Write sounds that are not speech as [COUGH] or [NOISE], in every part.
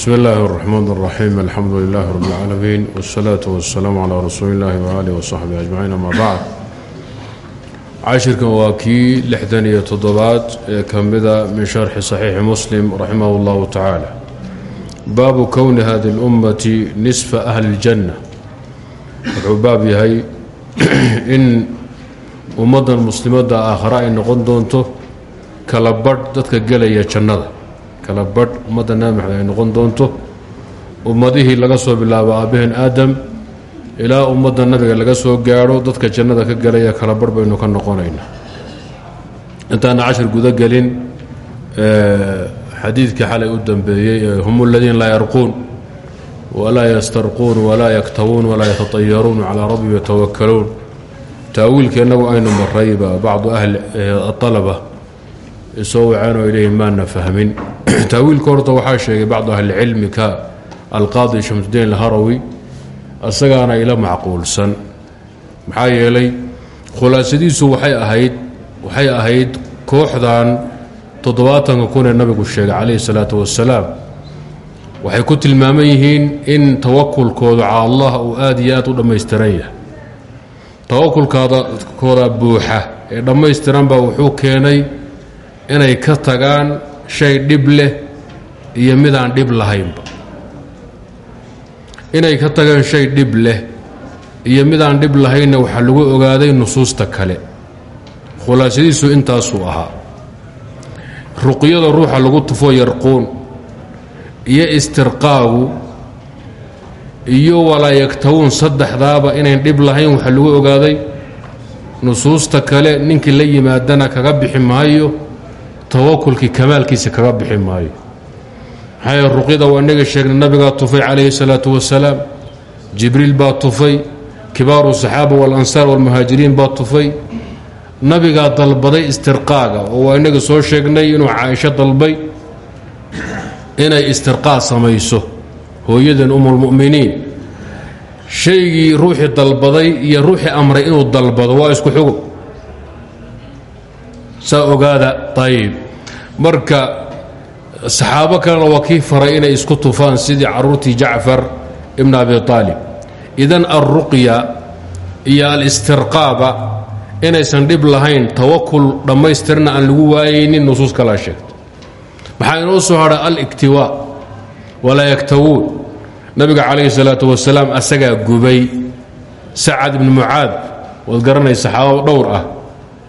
bsmi illaahi الرaxmaan الraxiim alxamdu lilahi rab اlcaalamiin wالsalaaةu wasalaamu calaa rasuuli illahi waalih wasaxbi ajmaciin ama bacd cashirkan waa kii lixdan iyo toddobaad ee ka mida min sharxi saxiixi muslim raximah اllahu tacaala baabu kowni hadi اlummati nisfa ahli اljanna wuxuu baab yahay [CLEARS THROAT] in ummaddan muslimadda aakhare ay noqon doonto kala badh dadka gelaya jannada kala badh ummadda nabi ay noqon doonto. Ummadihii laga soo bilaabo aabbaheen aadam ilaa ummadda nabiga laga soo gaadho dadka jannada ka gelaya kala badh baynu ka noqonaynaa intaana cashir gudagelin xadiidkii xalay u dambeeyey ee hum aladiina laa yarquun walaa yastarquun walaa yaktawuun walaa yatatayaruun calaa rabbi yatawakaluun taawiilka innagu aynu marayba bacdu ahli alaba soo waceen oo ilayhi maana fahmin. [CLEARS THROAT] Taawiilka horta waxaa sheegay bacdu ahlicilmi ka alqaadi shamsudiin alharawi asagaana ila macquulsan. Maxaa yeelay khulaasadiisu waxay ahayd waxay ahayd kooxdan toddobaatanka kun ee nabigu sheegay calayhi salaatu wasalaam waxay ku tilmaaman yihiin in tawakulkoodu cala allah uu aad iyo aad u dhammaystiran yahay. Tawakulkooda buuxa ee dhammaystiran baa wuxuu keenay inay ka tagaan shay dhib leh iyo midaan dhib lahaynba. Inay ka tagaan shay dhib leh iyo midaan dhib lahaynna waxaa lagu ogaaday nusuusta kale. Khulaasadiisu intaasuu ahaa. Ruqyada ruuxa lagu tufo yarquun iyo istirqaagu iyo walaa yaktawuun saddexdaaba inayn dhib lahayn waxaa lagu ogaaday nusuusta kale ninkii la yimaadana kaga bixi maayo tawakulkii kamaalkiisa kaga bixi maayo. Maxaa ruqyada waa inaga sheegnay nabigaa tufay calayhi salaatu wasalaam jibriil baa tufay kibaaru saxaaba walansaar walmuhaajiriin baa tufay. Nabigaa dalbaday istirqaaga oo waa inaga soo sheegnay inuu caaisho dalbay inay istirqaa samayso hooyadan umulmu'miniin shaygii ruuxii dalbaday iyo ruuxii amray inuu dalbado waa isku xugo saa ogaada ayib marka saxaabo kalena waa kii faray inay isku tufaan sidii caruurtii jacfar ibn abi aalib idan alruqya iyo alistirqaaba inaysan dhib lahayn tawakul dhammaystirna aan lagu waayaynin nusuus kalaa sheegta. Maxaa inoo soo hadha aliktiwaa walaa yaktawuun nabiga calayhi salaatu wasalaam asagaa gubay sacad ibni mucaad waad garanay saxaabado dhowr ah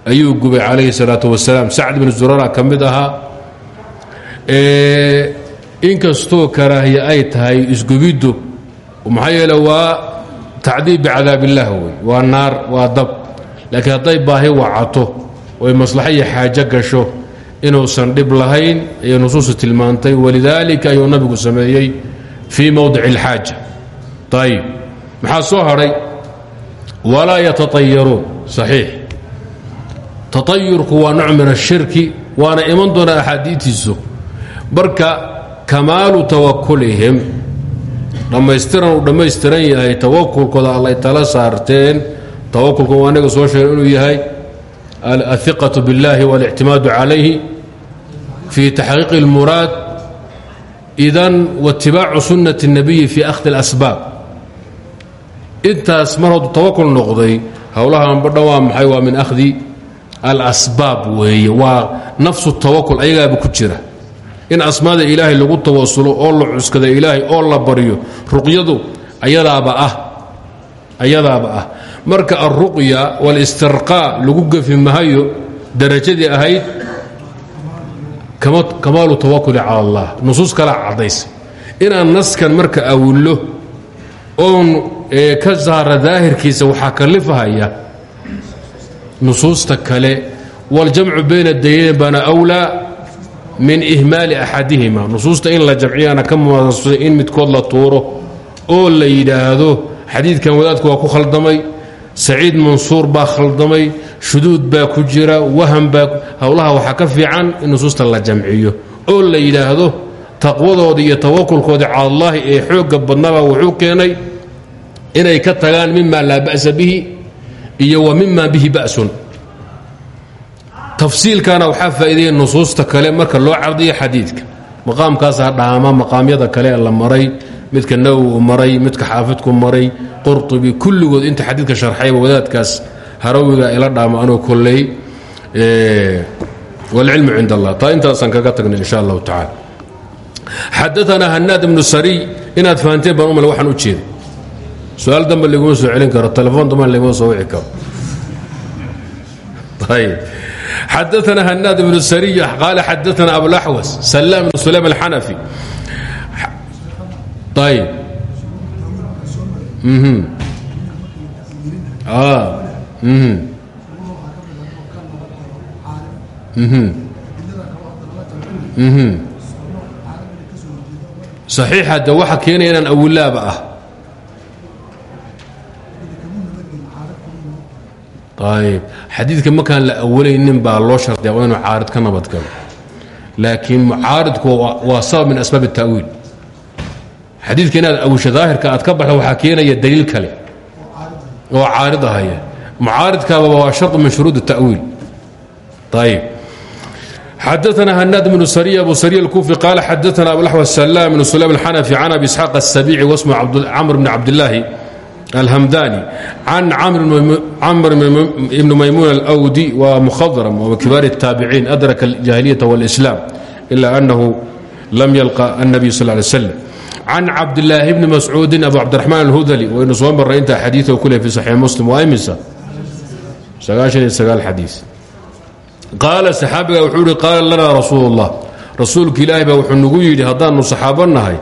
ayuu gubay calayhi salaatu wasalaam. Sacd binu zurara ka mid ahaa. Inkastoo karaahiye ay tahay isgubiddu maxaa yeele waa tacdiib bicadaab illaah wey waa naar waa dab. Laakiin hadday baahi wacato oy maslaxo iyo xaajo gasho inuusan dhib lahayn ayay nusuustu tilmaantay. Walidaalika ayuu nabigu sameeyey fii mowdici اlxaaja ayib maxaa soo hadhay? Walaa yatatayaruun. Saxiix taayurku waa nooc min ashirki waana iman doonaa axaadiitiisu marka kamaalu tawakulihim dhammaystiran uu dhammaystiran yahay tawakulkooda allay tala saarteen tawakulka waa anaga soo sheegay inuu yahay aلثiqaة biاllahi واlictimaadu calayhi fi taxqiiqi اlmuraad idan waitibaacu sunaةi الnabiyi fi akhdi اlasbaab intaas mar hadduu tawakul noqday howlahanba dhan waa maxay waa min ahdi alasbaab weeye. Waa nafsu tawakul ayagaaba ku jira. In asmaada ilaahay lagu tawasulo oo la cuskada ilaahay oo la baryo ruqyadu ayadaaba ah. Ayadaaba ah. Marka alruqya walistirqaa lagu gefi mahayo darajadii ahayd kamaalu tawakuli cala allah. Nusuus kalaa caddaysay inaan naskan marka awillo oon ka saara daahirkiisa waxaa kalifahaya nusuusta kale waljamcu bayna daynayn baana wlaa min ihmaali axadihima nusuusta in la jamciyana ka munaasabsay in midkood la tuuro oo la yidhaahdo xadiidkan wadaadku waa ku khaldamay saciid mansuur baa khaldamay shuduud baa ku jira waham baa howlaha waxaa ka fiican in nusuusta la jamciyo oo la yidhaahdo taqwadoodii iyo tawakulkoodii cala allaahi ee xoogga badnaba wuxuu keenay inay ka tagaan mima laa ba'sa bihi iyo wa mima bihi ba'sun. Tafsiilkana waxaa faa'iideeya nusuusta kale marka loo cardiyo xadiidka. Maqaamkaasaa dhaama maqaamyada kale la maray midka nawowi maray midka xaafidku maray qurطubi kulligood inta xadiidka sharxayba wadaadkaas harawiga ila dhaama anoo kolley wاlcilmu cind allah taa intaasaan kaga tagna in sha allahu tacala xadaanaa hanaad ibnu sariy inaad fahanteen baan u jeeda su'aal laguma soo celin karo telefoon dambana laguma soo wici karo ayb xadaana hanaad ibnu sariy qaala xadaana abulaxwas salaam ibnu sulaym alxanafi ayb saxiixa de waxa keenaya inaan awilaaba ah ayb xadiidka markaan la awalaynin baa loo shardiya waa inuu caarid ka nabadgalo laakiin mucaaridku waa sabab min asbaab الta'wiil xadiidka inaad awisho daahirka aad ka baxdo waxaa keenaya daliil kale oo caarid ahaya mucaaridkaaba waa shar min shuruud الta'wiil ayb xadaana hanaad bnu sariy abu sariy اlkufi qaala xadaana abulaxwa salaam bnu sulaym alxanafi can abi isxaaq aلsabici wasmu camr bni cabdillaahi alhamdani can camr ibni maymuun alwdi wa mukhadram wa kibaar الtaabiciin adraka اljahiliyata wاlislaam ila anahu lam yalqa الnabiy sal lay slam can cabdilaahi bni mascuudin abu cabdiraxmaan alhudali waynu soo marray intaa xadiioo ku leh fi saxiix muslim waa imisa sagaashan iyo sagaal xadiis qaala saxaabiga wuxuu ihi qaala lanaa rasuul اllah rasuulka ilaahi baa wuxuu nagu yidhi haddaannu saxaabo nahay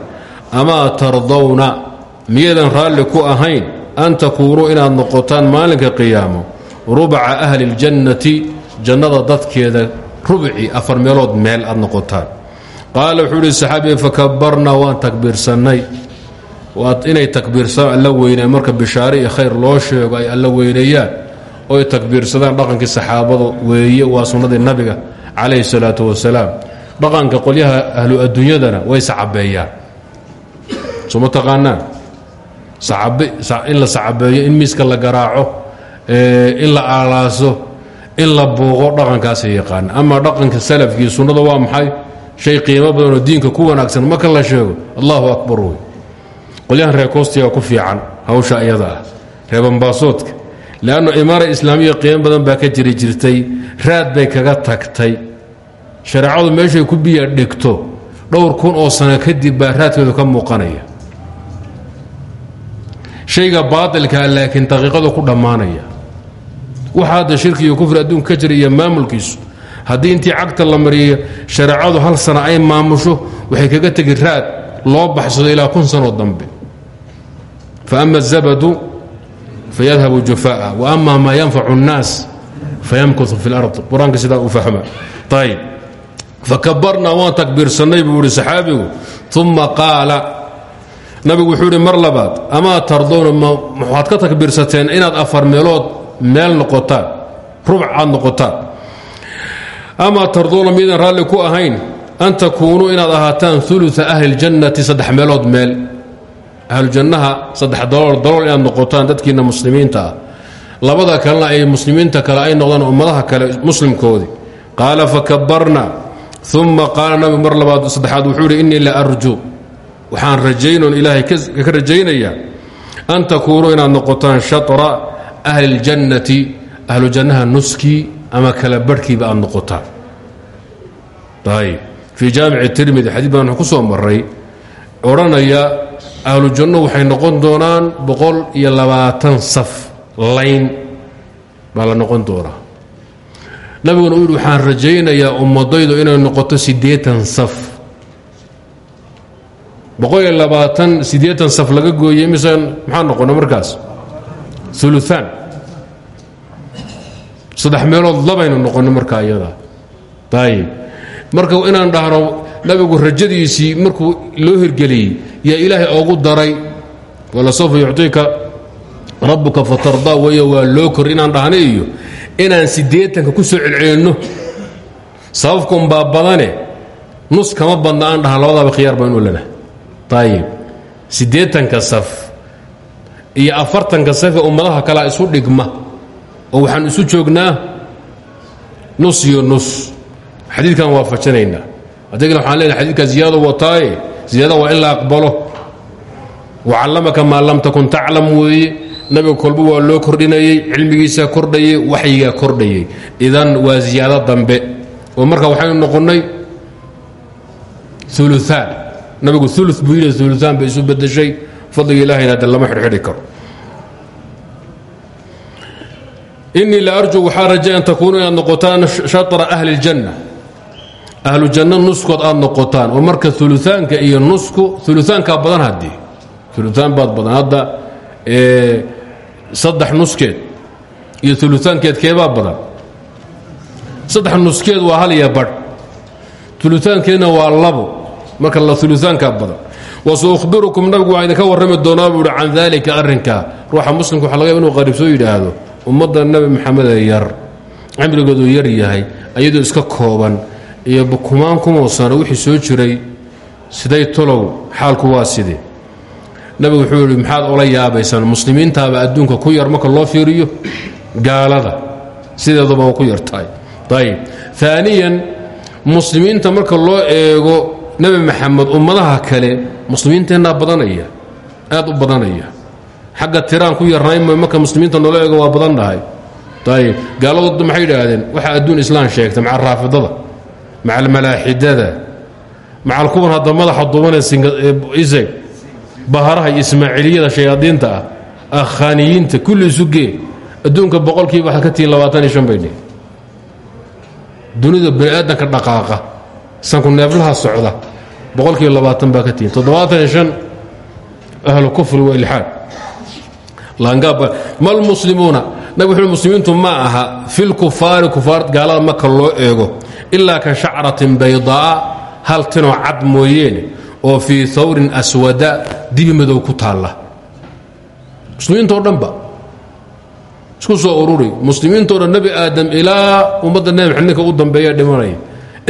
amaa tardawna miyadan raalli ku ahayn an takuunuu inaad noqotaan maalinka qiyaamo rubca ahli اljannati jannada dadkeeda rubci afar meelood meel aad noqotaan qaala wuxuu ihi saxaabiga fakabarnaa waan takbiirsannay inay takbiirsadaan alla weynaan marka bishaare iyo khayr loo sheego ay alla weyneeyaan oy takbiirsadaan dhaqankii saxaabada weeye waa sunnadii nabiga calayhi salaatu wasalaam dhaqanka qolyaha ahlu adduunyadana way sacabeeyaan soma taqaanaan in la sacabeeyo in miiska la garaaco in la aalaaso in la buuqo dhaqankaasay yaqaana ama dhaqanka salafkii sunnada waa maxay? Shay qiimo badanoo diinka ku wanaagsan marka la sheego allahu akbar wey. Qolyahan reer ku fiican hawsha iyada ah reebambaasoodka leannu imaara islaamiya qiimo badan baa ka jiri jirtay raad bay kaga tagtay. Shareecadu meeshay ku biya dhigto dhowr kun oo sano kadib baa raadkeedu ka muuqanaya shayga baatilkaa laakiin daqiiqadu ku dhammaanaya. Waxa hadda shirki iyo kufri adduunka ka jira iyo maamulkiisu haddii intii cagta la mariyo shareecadu hal sana ay maamusho waxay kaga tegi raad loo baxsado ilaa kun sanoo dambe. Fa ama azabadu fayadhabu jufaa'a wa ama maa yanfacu اnnaas fayamkusu fi اlard qur'aanka sidaa u fahma. Ayb fakabarnaa waan takbiirsannay buu ihi saxaabigu uma qaala nabigu wuxuu ihi mar labaad amaa tardowna waxaad ka takbiirsateen inaad afar meelood meel noqotaan rubc aad noqotaan? Amaa tardowna miidan raalli ku ahayn an takuunuu inaad ahaataan ulua ahli اljannati saddex meelood meel. Ahlujannaha saddex dalool dalool inaad noqotaan dadkiina muslimiinta ah. Labada kalena ay muslimiinta kale ay noqdaan ummadaha kale muslimkoodii qaala fakabarna uma qaala nabigu mar labaad saddexaad wuxuu ihi innii la arju waxaan rajaynoon ilaahay ka rajaynayaa an takuunuu inaad noqotaan shatra ahli اljannati ahlu jannaha nuskii ama kala barhkiiba aad noqotaan. Ayb fii jaamici tirmidi xadiid baan ku soo maray odhanaya ahlu janno waxay noqon doonaan boqol iyo labaatan saf layn baa la noqon doonaa. Nabiguna yidhi waxaan rajaynayaa ummadaydu inay noqoto siddeetan saf boqol iyo labaatan siddeetan saf laga gooyey misaan maxaa noqona markaas? Uluaan saddex meelood labaynu noqono markaa iyada ayib marka inaan dhahno nabigu rajadiisii markuu loo hirgeliyey yaa ilaahay ogu daray walasawfa yucطiika rabbuka fatardaa weeye waa loo kor inaan dhahna iyo inaan siddeetanka ku soo celcelinno sababkunbaa badane nus kama badna aan dhaha labadaaba khiyaar baan u lena ayib siddeetanka saf iyo afartanka safee ummadaha kalea isu dhigma oo waxaan isu joognaa nus iyo nus. Xadiidkan waafajinaynaa haddii waxaan leeyahay xadiidkaa ziyaado wataaye ziyaada waa in la aqbalo. Wacallamaka maa lam takun taclam weeye. Nabiga kolba waa loo kordhinayey cilmigiisaa kordhayey waxyigaa kordhayey. Idan waa ziyaado dambe. Oo marka waxaynu noqonnay uluaan nabigu ulu buu yidhi uluaan bay isu bedeshay fadliga ilahayna de lama xidhxidhi karo. Inii la arju waxaa raja an takuunu inaad noqotaan shatra ahli اljanna ahlu janno nuskood aad noqotaan oo marka uluaanka iyo nusku uluaankaa badan haddii. Uluaan baad badan hadda saddex nuskeed iyo uluaankeed keebaa badan. Saddex nuskeed waa hal iyo badh. Uluaankeedna waa labo marka la uluaankaa badan wasaukhbirukum nabigu waa idinka warrami doonaa buu hi can daalika arrinkaa ruuxa muslimka waxa laga yaba inu qariibsoo yidhaahdo ummadda nebi maxamedee yar cimrigoodu yar yahay ayadoo iska kooban iyo kumaan kumoo sano wixii soo jiray siday tolow xaalku waa sidee nabigu wuxuu yidhi maxaad ola yaabaysaan muslimiintaaba adduunka ku yar marka loo fiiriyo gaalada sideeduba waa ku yartahay ayib aaniyan muslimiinta marka loo eego nebi maxamed ummadaha kale muslimiinteennaa badanaya aad u badanaya. Xagga tiraan ku yarnaynma marka muslimiinta noola waa badan dhahay ayib gaaladooda maxay idhaahdeen waxaa adduun islaan sheegtay maca raafidada maca almalaaxidada macal kuwan hadda madaxa dubanee iseg baharaha iyo ismaaciiliyada shayaadiinta ah akhaaniyiinta kulli isu gee adduunka boqolkiiba waxaad ka tihiin labaatan iyo dunida bani aadamka sanku neeflaha socda boqolkiiba labaatan baa ka tihiin toddobaatan iyo shan ahlu kufri wa ilxaad laangaab mal muslimuuna nabig wuxuu muslimiintu ma aha fil kufaari kufaar gaalada marka loo eego ilaa ka shacratin baydaa hal tinoo cad mooyeene oo fii hawrin aswada dibi madow ku taalla. Muslimiintao dhanba isku soo ururi. Muslimiintoo dhan nebi aadam ilaa ummadda nebi maxamed ninka u dambeeya dhimanaya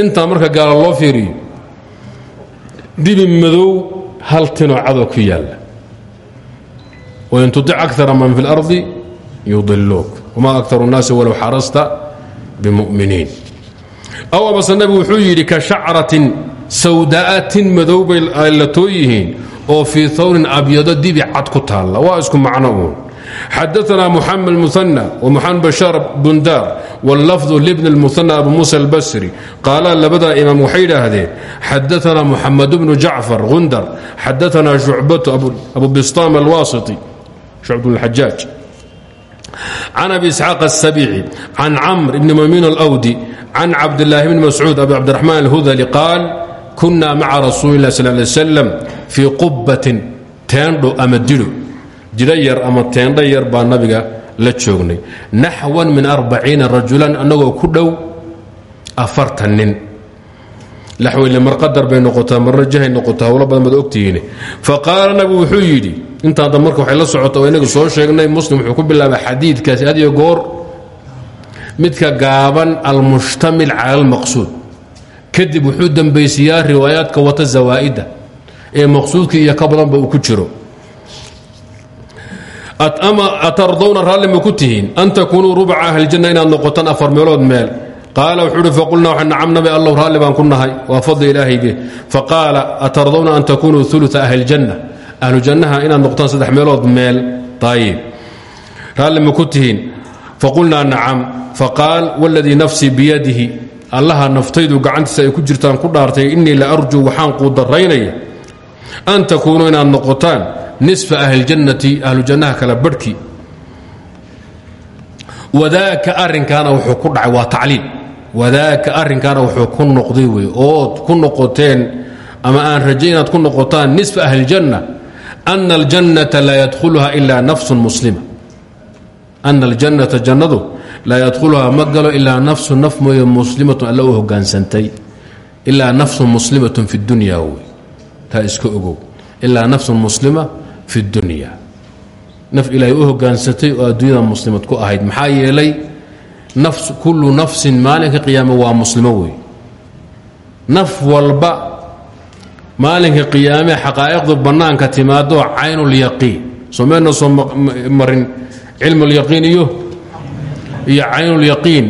intaa marka gaala loo fiiriyo dibi madow hal tinoo cadoo ku yaalla wain tutic akara man fi اlardi yudiluuk wma akar الnaasi walow xarasta bimuminiin aw amase nabigu wuxuu yidhi ka shacratin sawda'atin madow bay latoo yihiin oo fii hawrin abyado dibi cad ku taalla waa isku macno uun xadaثna muxamed muثanى وmuxamed bashaar bundaar wاllafظu libn اlmuثanى abu musa اlbasri qaala labadaa imaam waxay idhaahdeen xadaثna muxamed bnu jacfar gundar xadaثna shucbatu abu bistaam alwasiti shucb bn اlxajaaj can abi isxaaq الsabici can camr bni mamin اlأwdi can cabdالlahi bni mascuud abi cabdiraxmaan اlhudali qaal kuna maca rasuuli اlah sal lay slam fii qubatin teendho ama didho jidho yar ama teendho yar baa nabiga la joognay. Naxwan min arbaciina rajulan annagoo ku dhow afartan nin. Laxweyne marqadar bay noqotaa marna jahay noqotaa howlo badan baad ogtihiin. Faqaala nabigu wuxuu yidhi intaada marka waxay la socota oo inagu soo sheegnay muslim wuxuu ku bilaabay xadiidkaasi had iyo goor midka gaaban almushtamil cala almaqsuud. Kadib wuxuu dembaysiyaa riwaayaadka wata zawaa'idda ee maqsuudka iyo ka badanba ku jiro atardawna raalli ma ku tihiin? An takuunuu rubca ahlijanna inaad noqotaan afar meelood meel. Qaala wuxuu uhi faqulnaa waxa nacam nabi allow raalli baan ku nahay. Waa fadli ilaahayge. Faqaala atardawna an takunuu ulua ahlijanna. Ahlu jannaha inaad noqotaan saddex meelood meel. Ayib raalli ma ku tihiin? Faqulnaa nacam. Faqaal wاladii nafsii biyadihi. Allaha naftaydu gacantiisa ay ku jirtaan ku dhaartay innii la arjuu waxaan quu an takuunuu inaad noqotaan nisfa ahliljannati ahlujannaha kala barhkii wadaaka arrinkaana wuxuu ku dhacay waa tacliil. Wadaaka arrinkaana wuxuu ku noqday wey ood ku noqoteen ama aan rajay inaad ku noqotaan nisfa ahlijanna ana aljannata laa yadkhuluha ilaa nafsun muslima. Ana aljannata jannadu laa yadkhuluhaa ma galo ilaa nafsu naf mooye muslimatun alla u hogaansantay ilaa nafsun muslimatun fi dunya wey taa iska ogow. Ilaa nafsun muslima fi dunya. Naf ilaahay u hogaansatay oo adduunyada muslimad ku ahayd. Maxaa yeelay kullu nafsin maalinka qiyaame waa muslimo wey naf walba maalinka qiyaamee xaqaa'iqdu bannaanka timaadoo caynulyaqiin somayna soo marin cilmulyaqiin iyo iyo caynulyaqiin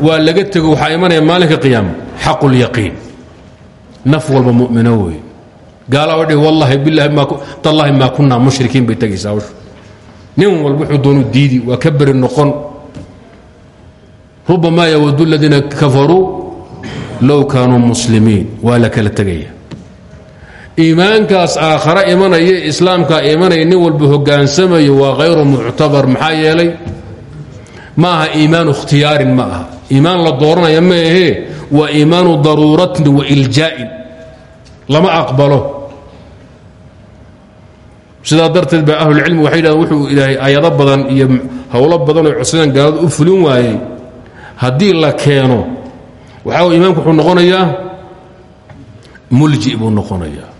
waa laga tego waxaa imanaya maalinka qiyaama xaqulyaqiin naf walba mumino wey gaala dhi wallaahi bilaahi tallaahi maa kunaa mushrikiin bay tegaysaa hawshu. Nin walba wuxuu doonu diidi waa ka beri noqon. Rubamaa yawadu aladiina kafaruu low kaanuu muslimiin waa la kala tegaya iimaankaas aakhare imanaya islaamkaa imanaya nin walba hogaansamayo waa hayru muctabar maxaa yeelay? Ma aha iimaanu ikhtiyaarin ma aha. Iimaan la dooranaya ma ahee waa iimaanu daruuratin wa iljaa'in lama aqbalo sidaa darteed ba ahlulcilmi waxay yidhahdeen wuxuu ilaahay ayado badan iyo howlo badan oo codsadaan gaaladu u fulin waayey. Haddii la keeno waxaa iimaanku wuxuu noqonayaa mulji buu noqonayaa.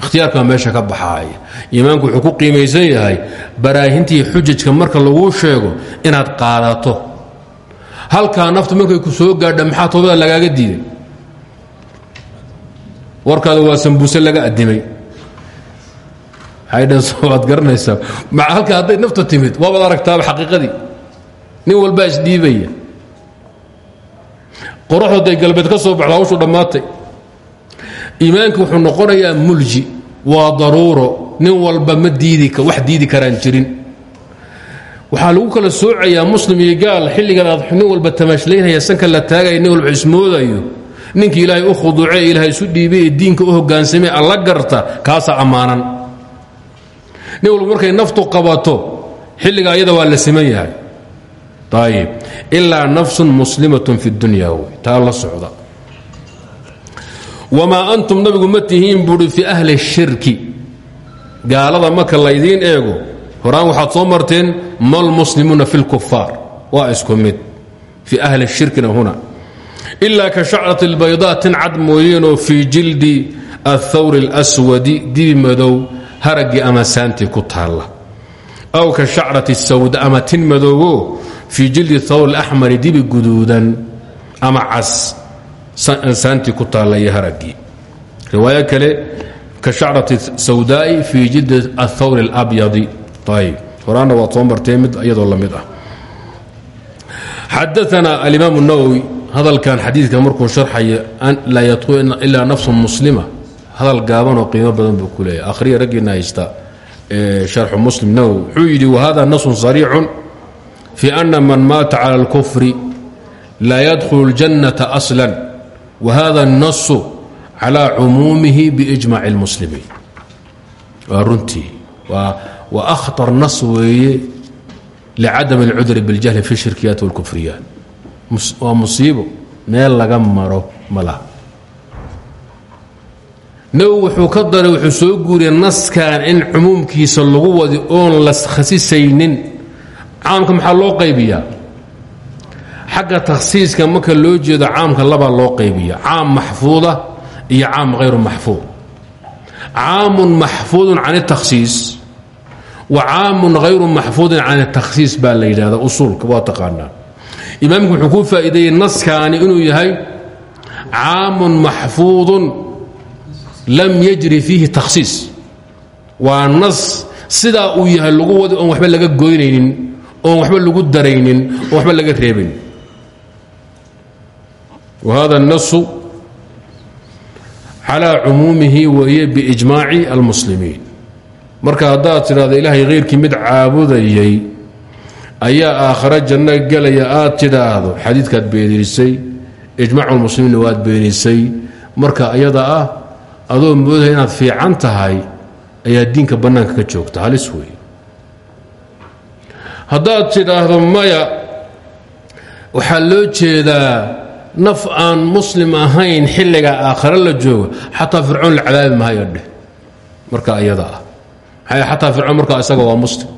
Ikhtiyaarkaa meesha ka baxaaya iimaanku wuxuu ku qiimaysan yahay baraahintii xujajka marka laguu sheego inaad qaadato. Halkaa naftu markay ku soo gaadha maxaa toobada lagaaga diiday warkaada waa sambuuse laga addimay waad garanaysaa. Halka hadday nafta timid waabaad aragtaaba xaqiiqadii. Nin walbaa isdhiibaya qoraxdu hadday galbeed ka soo baxdo hawshu dhammaatay. Iimaanka wuxuu noqonayaa mulji waa daruuro. Nin walba ma diidi wax diidi karaan jirin. Waxaa lagu kala soocayaa muslim iyo gaal xilligan aad nin walba tamaashlaynaya sanka la taagaya nin walba ismoodayo ninkii ilaahay u khuduuce ilaahay isu dhiibay ee diinka u hogaansamay alla garta kaasaa ammaanan nin walba markay naftu qabato xilliga ayada waa la siman yahay. Ayib ilaa nafsun muslimatun fi dunya wey. La socda. Wamaa antum nabigu ma tihiin fi ahli shirki. Gaalada marka laydiin eego horaan waxaad soo marteen malmuslimuuna fi lkufaar waa isku mid. Fi ahli shirkina huna. Ilaa ka shacrat اlbaydaa tin cad mooyeenoo fii jildi athawri اlswadi dibi madow haraggii ama saantii ku taalla aw ka shacrati sawda ama tin madoobo fii jildi thawr اlaxmari dibi guduudan ama cas saantii ku taalla iyo haraggii riwaayo kale ka shacrati sawdaa'i fii jildi athawr اlabyadi ayb horaanna waad soo martee mid iyadoo la mid ah xadaana alimaam الnawowi hadalkan xadiidka markuu sharxaya laa yadkhulu ilaa nafsu muslima hadal gaaban oo qiimo badan buu ku leeyahy akhriya raggiina haysta sharxu muslim nawowi wuxuu yidhi wahada nasun sariixun fi ana man maata cala اlkufri laa yadkhulu اljannata aslan wahada الnasu calى cumuumihi biijmac اlmuslimiin waa runtii waa akhطar nas weeye licadam اlcudri biاljahli fi shirkiyaat wاlkufriyaat waa musiibo meel laga maro ma laha nawowi wuxuu ka daray wuxuu soo guuriyay naskan in cumuumkiisa lagu wadi oon la khasisaynin. Caamka maxaa loo qaybiyaa? Xagga takhsiiska marka loo jeedo caamka labaa loo qaybiya caam maxfuuda iyo caam hayru maxfuud. Caamun maxfuudun can اtakhsiis wa caamun hayru maxfuudin can اtakhsiis baa la yidhahda usuulka waa taqaanaa. Imaamku wuxuu ku faa'iideeyey naskaani inuu yahay caamun maxfuudun lam yajri fiihi takhsiis waa nas sidaa uu yahay lagu wadi oon waxba laga goynaynin oon waxba lagu daraynin oon waxba laga reebin wa hada الnasu calى cumuumihi weeye biijmaaci almuslimiin marka haddaad tidhahdo ilaahay khayrkii mid caabudayay ayaa aakhare janno gelaya aad tidhaahdo xadiidkaad beenisay ijmac lmuslimiinna waad beenisay marka iyada ah adoo moodaya inaad fiican tahay ayaa diinka bannaanka ka joogta. Halis wey haddaad tidhaahdo maya waxaa loo jeedaa naf aan muslim ahayn xilliga aakhare la joogo xataa fircoon la cadaabi mahayo dheh. Marka iyada ah. Maxaa xataa fircoon markaa isaga waa muslim.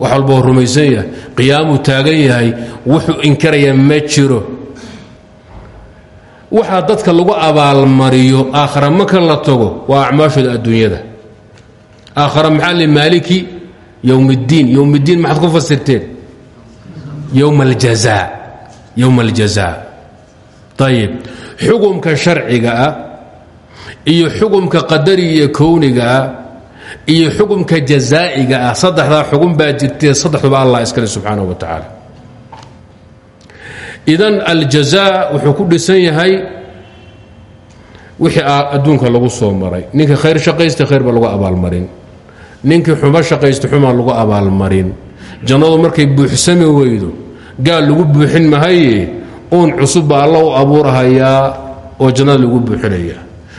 Wax walba rumaysan yahay qiyaamuu taagan yahay wuxuu inkarayaa ma jiro waxaa dadka lagu abaalmariyo aakhara marka la tago waa acmaashooda adduunyada. Aakhara maxaa le maaliki yowmiddiin yowmiddiin maxaad ku fasirteen? Yowma aljazaa yowma aljazaa ayib xugumka sharciga ah iyo xugumka qadariga kowniga ah iyo xugumka jazaa'iga ah saddexdaa xugum baa jirtee saddexduba allah iskale subxaanahu wa tacaala idan aljaza wuxuu ku dhisan yahay wixii adduunka lagu soo maray. Ninkii khayr shaqaysta khayr baa lagu abaalmarin. Ninkii xumo shaqaysta xumaa lagu abaalmarin. Jannadu markay buuxsami weydo gaal lagu buuxin mahaye uun cusub baa alla u abuurahayaa oo jannada lagu buuxinaya.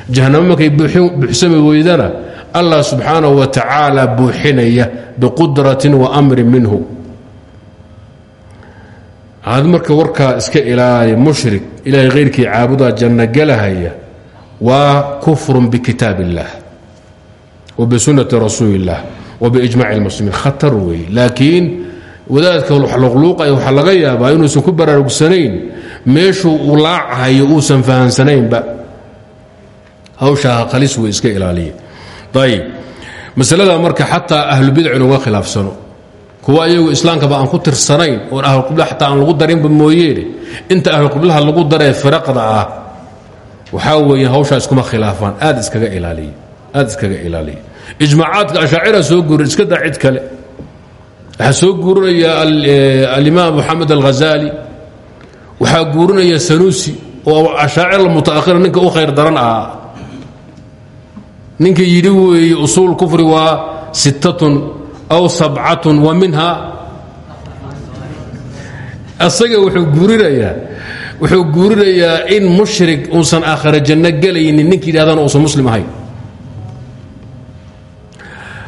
Jahanamo markay buuxsami weydana allah subxaanahu wa tacaala buuxinaya biqudratin wa amrin minhu aad marka warkaa iska ilaali mushrik ilaahay khayrkii caabudaa janno gelahaya waa kufrun bikitaab اllah wa bisunati rasuuli اllah wa biijmac اlmuslimiin khatar weeye laakiin wadaadka luqluuqaya waxaa laga yaabaa inuusan ku baraarugsanayn meeshuu uu laacahayo uusan fahamsanaynba hawshaa halis wey iska ilaaliya ayib masalada marka xataa ahlubidac inuga khilaafsano kuwa ayagu islaamkaba aan ku tirsanayn oon ahlulqibla xataa aan lagu darinba mooyeene inta ahlulqiblaha lagu daree firaqda ah waxaa weeye hawshaa iskuma khilaafaan aad iskaga ilaaliya aad iskaga ilaaliya ijmaacaadka ashaacira soo guurin iska daa kale. Waxaa soo guurinaya alimaam moxamed alghazali waxaa guurinaya sanusi oo ashaacir mutaakhira ninka u khayr daran ahaa. Ninka yidhi weeye usuul kufri waa sittatun aw sabcatun wa minha. Asaga wuxuu guurinayaa wuxuu guurinayaa in mushrik uusan aakhira janno gelaynin ninka yidhahdana uusan muslim ahayn.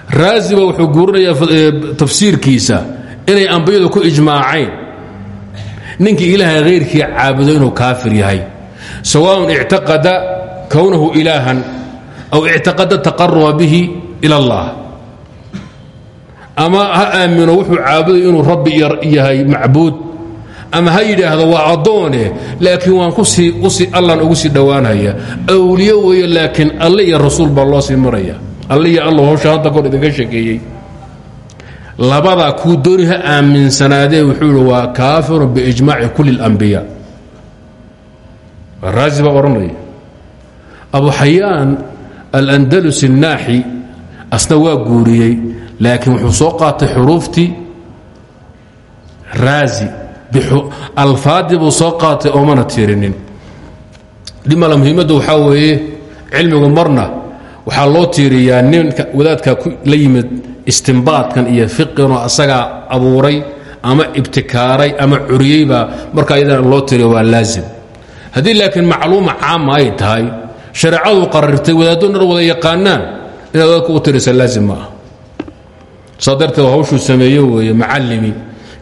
Raaziba wuxuu guurinayaa tafsiirkiisa inay ambiyadu ku ijmaacayn ninkii ilaahay hayrkii caabudo inuu kaafir yahay. Sawaaءun ictaqada kownahu ilaahan aw ictaqada taqaruba bihi ila اllah ama ha aamino wuxuu caabuday inuu rabbi yahay macbuud ama ha yidhaahdo waa addoone laakiin waan kusii allan ugu sii dhowaanhaya awliye weeye laakiin alle iyo rasuul baa loo sii maraya alle iyo alla hawsha hadda kor idinka sheekeeyey labadaa kuu dooni ha aaminsanaadee wuxuu ihi waa kaafirun biijmaaci kulli اlambiya raazi baa odhanaya abu xayaan alandalus الnaaxi asna waa guuriyey laakiin wuxuu soo qaatay xuruuftii raazi. Alfaadii buu soo qaatay oomana tiirinin. Dhimala muhiimadda waxaa weeye cilmigu marna waxaa loo tiiriyaa ninka wadaadka la yimid istimbaadkan iyo fiqinoo asagaa abuuray ama ibtikaaray ama curiyeybaa marka ayadana loo tiiriya waa laazim. Haddii laakiin macluuma caama ay tahay shareecadu qarartay wadaaddo nar wada yaqaanaan inaad wadaadka u tirisa laazim ma saa darteed hawshuu sameeye weeye macallimi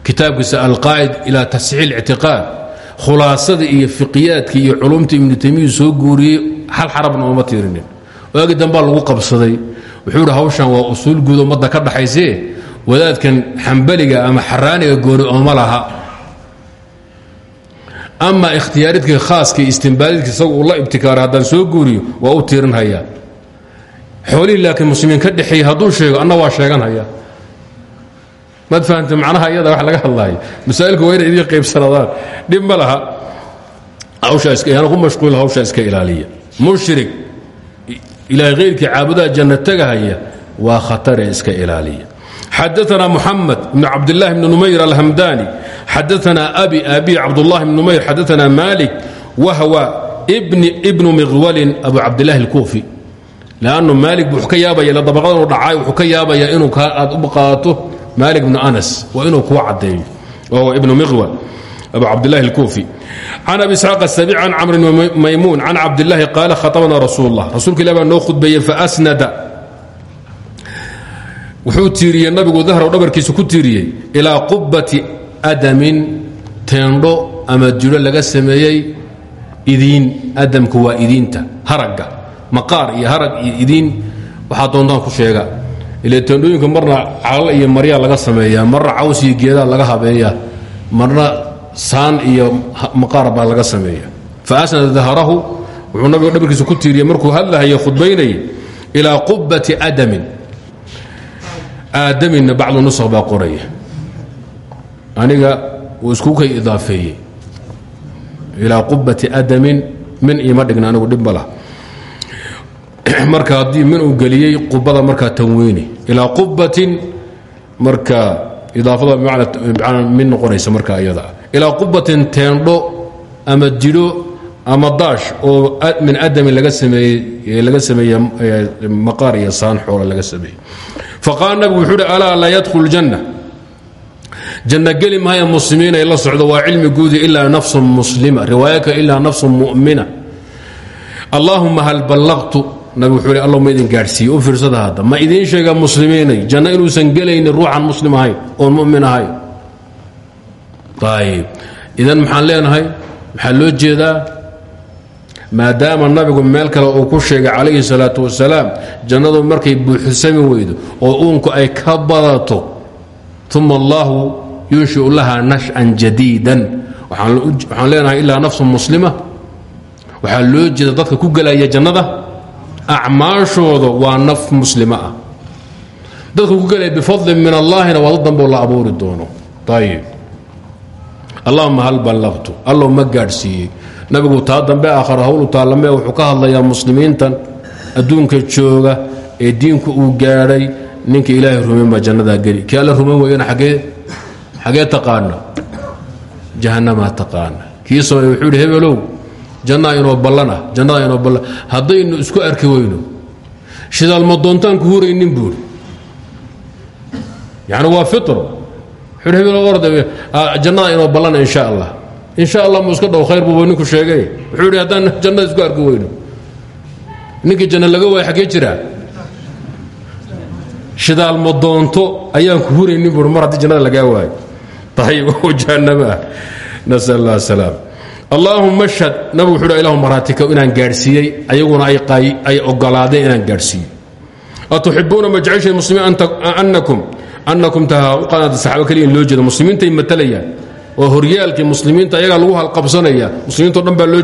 kitaabkiisa alqaa'id ilaa tasxiix ictiqaad. Khulaasada iyo fiqiyaadka iyo culumta ibnu taymiya soo guuriyey hal xarabna ooma tiirinin. Waagi dambaa lagu qabsaday. Wuxuu idhi hawshan waa usuul guud ummadda ka dhaxaysee. Wadaadkan xambaliga ama xaraaniga gooni ooma laha. Ama ikhtiyaaridka khaaska istimbaadidka isagu uu la ibtikaaray haddaan soo guuriyo waa u tiirinhayaa xoolihii laakiin muslimiin ka dhexeeyey hadduu sheego anna waa sheeganhayaa maad fahamta macnaha iyada wax laga hadlaayo masaa'ilku waa inay idii qaybsanadaan dhib ma laha hawshaa ku mashquul hawshaa iska ilaaliya mushrik ilaahay khayrkii caabudaha janna tegahaya waa khataree iska ilaaliya xadaana muxamed bn cabdاllahi bn numayr alhamdani xadaana abi abi cabdاllahi bn numayr xadaana malik wahwa bnu miqwalin abu cabdillahi اlkuufi lannu maalik buu ka yaabaya dabaqadan u dhacay wuxuu ka yaabaya inuu aad u qaato malik bnu anas waa inuu kuu cadeeyo wahuwa ibnu miqwal abu cabdillahi اlkuufi can abi isxaaq asabic can camr maymuun can cabdillahi qaala khaطabna rasuul اllah rasuulka ilah baa noo khudbeeyey faasnada wuxuu tiiriyey nabigu dahrow dhabarkiisa ku tiiriyey ilaa qubati adamin teendho ama jiro laga sameeyey idiin adamku waa idiinta haragga maqaar iyo harag iyo idiin waxaa doontaan ku sheega. Ile teendhooyinka marna calal iyo maryaa laga sameeyaa marna caws iyo geedaa laga habeeyaa marna saan iyo maqaar baa laga sameeya fa asnada dahrahu wuxuu nabigu dhabarkiisa ku tiiriyey markuu hadlahayo khudbaynayay ilaa qubati adamin. Aadaminna bacdu nusakh baa qoraya. Aniga uu isku kay idaafeeyey. Ilaa qubati adamin min iima dhigna anigu dhib [CLEARS THROAT] marka haddii min uu geliyey qubada markaa tanwiini ilaa qubatin marka idaafada min noqonaysa marka iyada. Ilaa qubatin teendho ama jidho ama daash oo min adami laga sameeyey laga sameeye maqaar iyo saan xoola laga sameeyey. Faqaala nabigu wuxuu uhi alaa laa yadkhulu janna? Janna geli maaya muslimiin ay la socdo waa cilmi guudi ilaa nafsun muslima riwaayaka ilaa nafsun mu'mina. Allaahuma hal ballaqtu nabigu wuxuu hi alla ma idin gaadhsiiye u fiirsada hadda. Ma idiin sheega muslimiinay? Janno inuusan gelaynin ruuxan muslim ahayn oon mu'min idan maxaan leenahay maxaa loo jeedaa? Maadaama nabigu meel kale uu ku sheegay calayhi salaatu wasalaam jannadu markay buuxsami weydo oo uunku ay ka badato uma allahu yunshiu laha nash'an jadiidan. Waxaan leenahay ilaa nafsun muslima. Waxaa loo jeeda dadka ku gelaya jannada acmaashooda waa naf muslima ah. Dadka ku gelaya bifadlin min allaahina waa dad damboo la abuuri doono. Ayib allahuma hal ballaqtu allow ma gaadhsiiyey. Nabigu taa dambe aakhara hawlu taalame wuxuu ka hadlayaa muslimiintan adduunka jooga ee diinku uu gaadhay ninka ilaahay rumayn baa jannadaa geli. Kii alla rumayn weyana agee xagee taqaana jahannamaa taqaana kii wuxuu yidhi jannaa inoo ballan ah jannada inoo ballan haddaynu isku arki weyno shidaalma doontaan ku huraynin buuri yani waa fitro jannada inoo ballan insha allah insha allah mu iska dhow khayr buuba ninku sheegay. Wuxuu yidhi haddaan jannada isku arki weyno. Ninkii janno laga waaya xaggee jiraa shidaal ma doonto ayaan ku huraynin buui mar haddii jannada lagaa waayo. Ayib oo [LAUGHS] jahannama. Ah nasal allah salaam allaahuma shhad. Nabigu wuxuu ilahu maraatika inaan gaadhsiiyey. Ayaguna ay ogolaadeen inaan gaadhsiiyo. Atuxibuuna ma jeceshay muslimiin anakum annakum tahaaqanaada saxaaba keliya in loo jeeda muslimiintay matalayaan. Oo lagu halqabsanaya muslimiinto dhan baa loo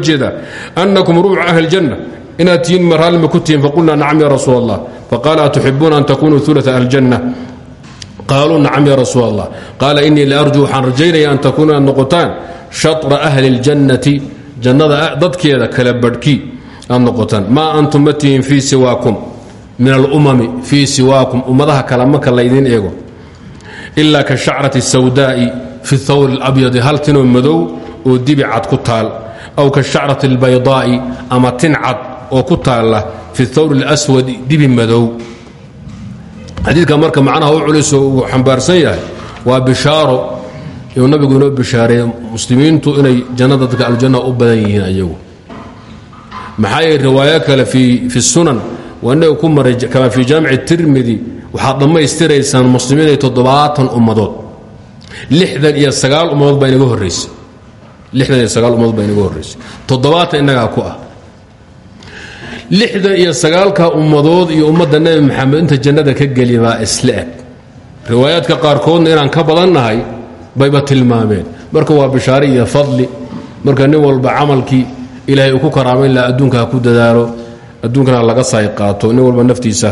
annakum ruucu ahli janna inaad tihiin ma raallima ku tihiin? Faqulnaa ya rasuul allah faqaala an takunuu ulaa aljanna. Qaaluu nacam ya rasuul allah qaala la arjuu waxaan an takuunu aad noqotaan shatra ahli اljannati jannada dadkeeda kala badhkii aad noqotaan maa antum ma tihiin fii siwaakum min alumami fii siwaakum ummadaha kale marka laydin eego ilaa ka shacrati sawdaa'i fi thawri اlabyadi hal tinoo madow oo dibi cad ku taal aw ka shacrati اlbaydaa'i ama tin cad oo ku taalla fi thawri اlswadi dibi madow xadiidka marka macnaha u culiso uu xambaarsan yahay waa bishaaro inuu nabigu inoo bishaareeye muslimiintu inay jannada dadka aljanna u badan yihiin ayagu. Maxaa riwaayo kale fi sunan waa ku maray kama fii jaamici tirmidi waxaad dhammaystiraysaan muslimiinay toddobaatan ummadood. Lixdan iyo sagaal ummadood baa inaga horraysay lixdan iyo sagaal ummadood baa inaga horraysay toddobaatan innagaa ku ah. Lixdan iyo sagaalka ummadood iyo ummadda nebi maxamed inta jannada ka geli baa isla eg. Riwaayaadka qaarkoodna inaan ka badannahay bayba tilmaameen. Marka waa bishaare iyo fadli. Marka nin walba camalkii ilaahay uu ku karaamayn laha adduunka ku dadaalo adduunkana laga saay qaato nin walba naftiisa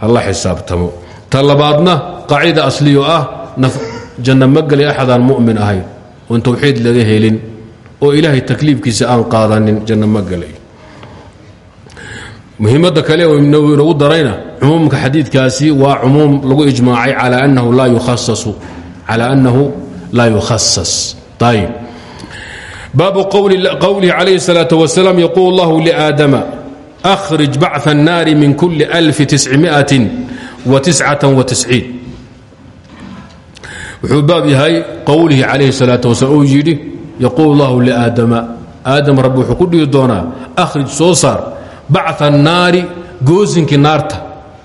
ha la xisaabtamo. Ta labaadna asliyo ah janna ma axadaan mu'min ahayn. Oon tawxiid laga helin oo ilaahay takliifkiisa aan qaadanin janna ma gelay muhiimadda kale nabigu inagu darayna cumuumka xadiidkaasi waa cumuum lagu ijmaacay cala annahu laa yukhasasu cala annahu laa yukhasas ayb baabu qowlihi calayhi الsalaaة wasalaam yaquul اllahu liaadama أhrij bacث الnaari min kuli أlf تiscmiئaة وتiscaة وتisciin wuxuu baab yahay qowlihi calayhi الsalaaة wasalaam uu yidhi yaquul اllahu liaadama aadam rabbi wuxuu ku dhihi doonaa akhrij soo saar bacث الnaari goosinkii naarta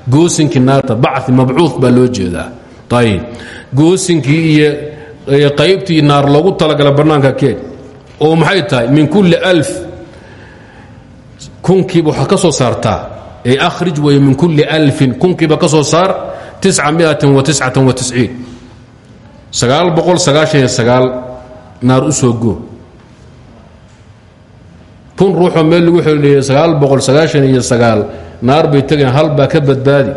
goosinkii naarta bacث mabcuuث baa loo jeedaa ayb goosinkii iyo qaybtii naar loogu talagala bannaanka keen oo maxay tahay? Min kulli alf. Kunkiiba waxaad ka soo saartaa? Ay akhrij weeye min kulli alfin. Kunkiiba ka soo saar? Sagaal boqol sagaashan iyo sagaal naar u soo goo kun ruuxoo meel lagu xelileeyay sagaal boqol iyo sagaal naar bay tegayan hal baa ka badbaadi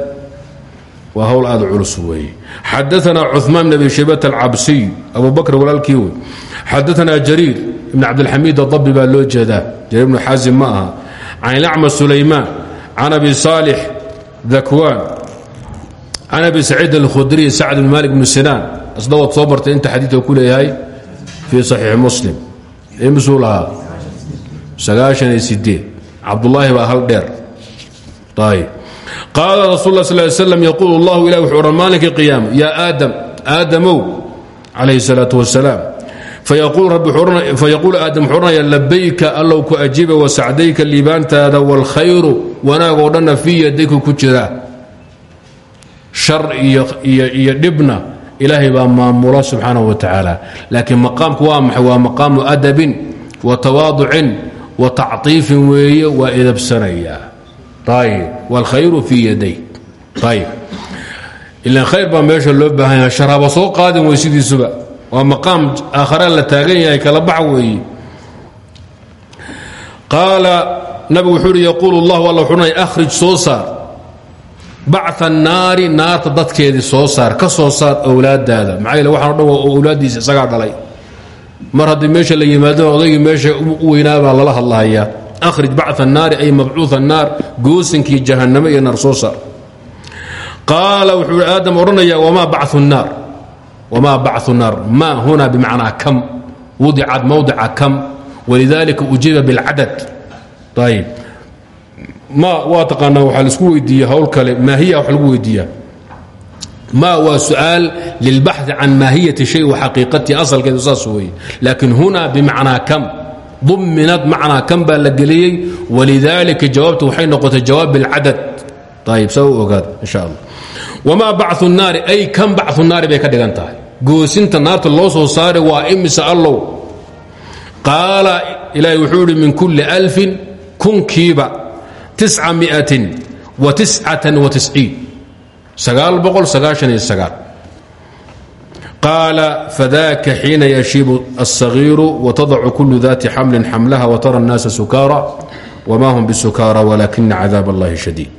waa hawl aad culus weeye xadaana cuثmaan bn abi shaybata alcabsiy abu bakr walaalkii wey xadaana jariir ibn cabdilxamiid adabi baa loo jeedaa. Jariir ibnu xaasim ma aha. Can ilacma sulaymaan can abi saalix dakwaan can abi saciid alkhudriy sacd bn malik bnu sinaan. Asna waad soo bartay inta xadiidka ku leeyahay fii muslim. Imisuu lahaa sagaashan iyo sideed hal dheer. Ayb qaala rasul sl slm yaquul llahu ilah wuxuu odhan maalinka qiyaama yaa aadam aadamow calayhi salaau wasalaam fayaquul aadam wuxuu odhanaya labayka allow ku ajiiba wasacdayka liibaantaada waalkhayru wanaag oo dhanna fii yadayku ku jira. Shar iyo dhibna ilaahay baa maamula subxaanahu wa tacaala. Laakiin maqaamku waa maxay? Waa maqaamu wa tawaaducin wa tactiifin weeye waa edabsanaya wاlkhayru fii yaday ayb ilan khayr baa meesha loo baahan yahay shar haba soo qaadin wey sidiisuba waa maqaam aakharaan la taagan yahay kala bax weeye qaala nabigu wuxuu uhi yaquul اllahu alla wuxuunay akhrij soo saar bacث الnaari naarta dadkeedii soo saar ka soo saar owlaadaada maxaa yeele waxaan o dhan waa owlaaddiisa isagaa dhalay mar haddii meesha la yimaadona odaygii meesha u weynaabaa lala hadlahayaa akhrij bacث الnaari ay mabcuuث الnaar goosankii jahannamo iyo naar soo saar qaala wuxuu aadam odhanaya wmaa bacu الnaar wmaa bacu الnaar ma huna bimacnaa kam wudicad mawdica kam walidalika ujiba biاlcadad ayb ma waa taqaanaa waxaa laisku weydiiya hawl kale maahiya wax lagu weydiiya ma waa su'aal lilbaxثi can maahiyati shay wa xaqiiqatihi asalkeedu saas weeye laakiin huna bimacnaa kam duminad macnaa kam baa la geliyey walidaalika jawaabtu waxay noqotay jawaab bilcadad ayib saa u ogaad insha allah wamaa bacu الnaari ay kam bacu naari bay ka dhigan tahay goosinta naarta loo soo saari waa imisa allow qaala ilaahay wuxuu idhi min kulli alfin kunkiiba tica miatin wa tiscatan wa tisciin sagaal boqol sagaashan iyo sagaal qaala fadaka xiina yashiibu asagiiru watadacu kulu daati xamlin xamlaha watara annaasa sukaara wma hum bsukaara walaakina cadaab allahi shadiid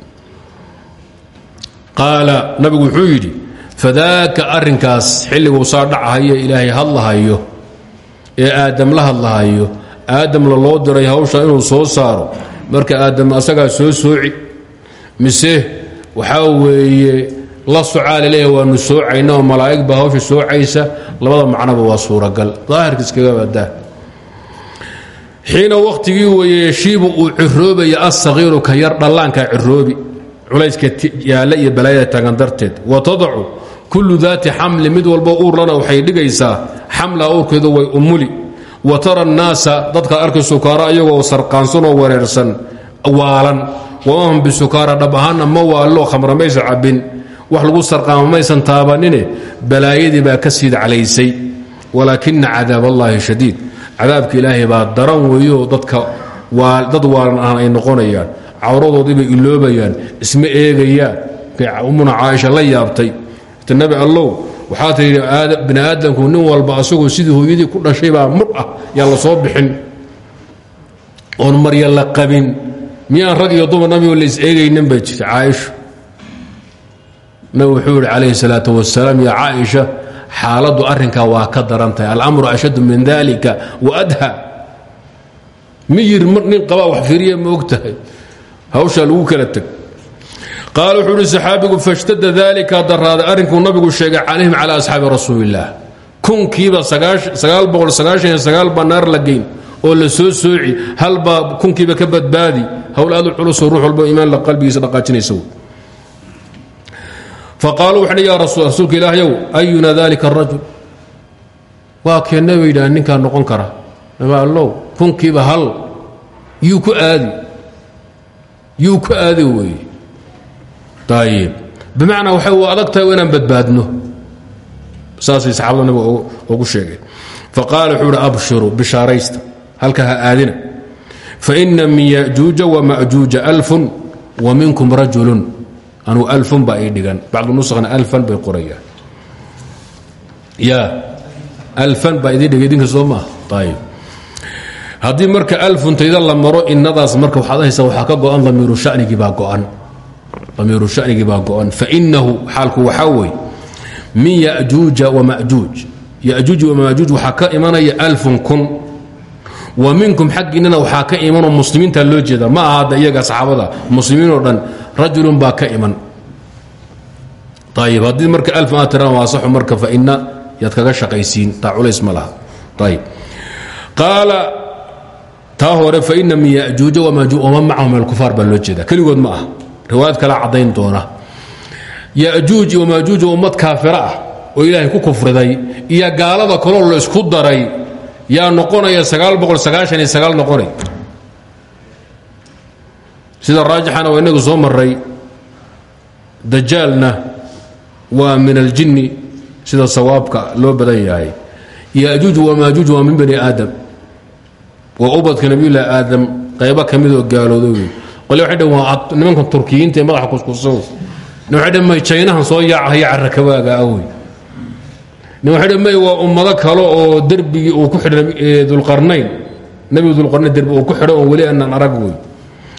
qaala nabigu wuxuu yidhi fadaaka arrinkaas xilliguu saa dhacahayo ilaahay hadlahayo ee aadam la hadlahayo aadamna loo diray hawsha inuu soo saaro marka aadam asagaa soo sooci mise waxaa weeye la socaa la leeyahay waanu soocayna oo malaa'ig baa hawsha soocaysa labada macnoba waa suuragal. Daahirka iskaga badaa xiina wakhtigii weeye yeshiibu uu ciroobaya assakiiru ka yar dhallaankaa ciroobi. Culayska yaalla iyo balaayada taagan darteed. Wa tadacu kullu daati xamli mid walbo uurlana waxay dhigaysaa xamlaha uurkeedu way umuli wa tara annaasa dadkaad arkay sukaara ayagoo sarqaansanoo wareersan waalan wamahum bisukaara dhab ma waallo khamra maysa cabbin wax lagu sarqaama maysan taabanine balaayadii baa ka siid calaysay walaakina cadaab allaahi shadiid. Cadaabka ilaahay daran weeyo dadka dad waalan aan ay noqonayaan cawradoodii bay iloobayaan isma eegayaan. Ummuna caaisha la yaabtay. Ta nabi allow waxaa tidhi bini aadamku nin walba asagoo sidii hooyadii ku dhashay baa mudh ah yaa la soo bixin. Oon marya la qabin. Miyaan rag iyo dumar nabigoo la is eegaynin bay jirta caaisha nabi wuxuu yidhi calayhi salaatu wasalaam ya caaisha xaaladdu arrinkaa waa ka daran tahay alamru ashaddu min dalika wa adha. Miyir nin qabaa wax firiya ma og lagu kala teg qaal wuxuu saxaabigu fashtada dalika daraaday arrinkuu nabigu sheegay calayhim cala asxaabi rasuuli illaah kunkiiba baa naar la geyn oo la soo sooci. Halbaa kunkiiba ka badbaadi. Hawl aad u culusoo ruux walbo imaan qalbigiisa dhaqaajinaysa faqaaluu waxay ya rasuulka ilaahyow ayuna dalika arajul waa keenne bay yidhaha ninkaa noqon kara. Allow kunkiiba hal yuu ku aadi. Yuu ku aadi weeye. Ayib bimacnaa waxay u adag tahay inaan badbaadno. Saasay saxaabada nabiga ugu sheegeen. Faqaala wuxuu uhi abshiru bishaaraysta. Halka ha aadina. Faina min yajuuja wamajuuja alfun wa minkum rajulun anuu alfun baa ii dhigan. Bacdu nuskhana alfan bay qorayaan ya alfan baa idii dhigay idinka soo maaha marka alfuntayda la maro innadaas marka waxaad haysaa waxaa ka go-an damiiru shanigii baa go-an. Damiiru shanigii baa go-an. Fainahu xaalku waxaa weeye min yajuuja wamajuuj yajuuj wamajuuj waxaa ka imanaya alfun kun. Wa minkum xaggiinnana waxaa ka imanoo muslimiinta loo jeeda ma aha iyaga saxaabada muslimiin oo dhan rajulun baa ka iman. Ayib haddii marka alf aad tiraan waa saxu marka faina yaad kaga shaqaysiin. Taa culays ma laha. Ayib qaala taa hore faina min yajuuja wamaajuuj waman macahum min alkufaar baa loo jeeda keligood ma ah riwaayad kala caddayn doona yajuuj wamaajuuj ummad kaafira ah oo ilaahay ku kufriday. Iyo gaalada kaloo la isku daray. Yaa noqonaya noqonay sida raajixana waa inagu soo maray dajaalna waa min aljinni sida sawaabka loo badan yahay. Yajuuj wamaajuuj waa min bani aadam. Waa ubadka nabiyullahi aadam qaybo ka midoo gaaloodo wey qole waxay dhn waa nimankan turkiyiinta ee madaxa kuskusow nin waxay dhan may jaynahan soo yaacahaya carrakabaaga awey nin may waa ummado kale oo derbigii uu ku xidhay dulqarnayn. Nebigu dulqarnayn derbi uu ku xidho oon weli aanan arag wey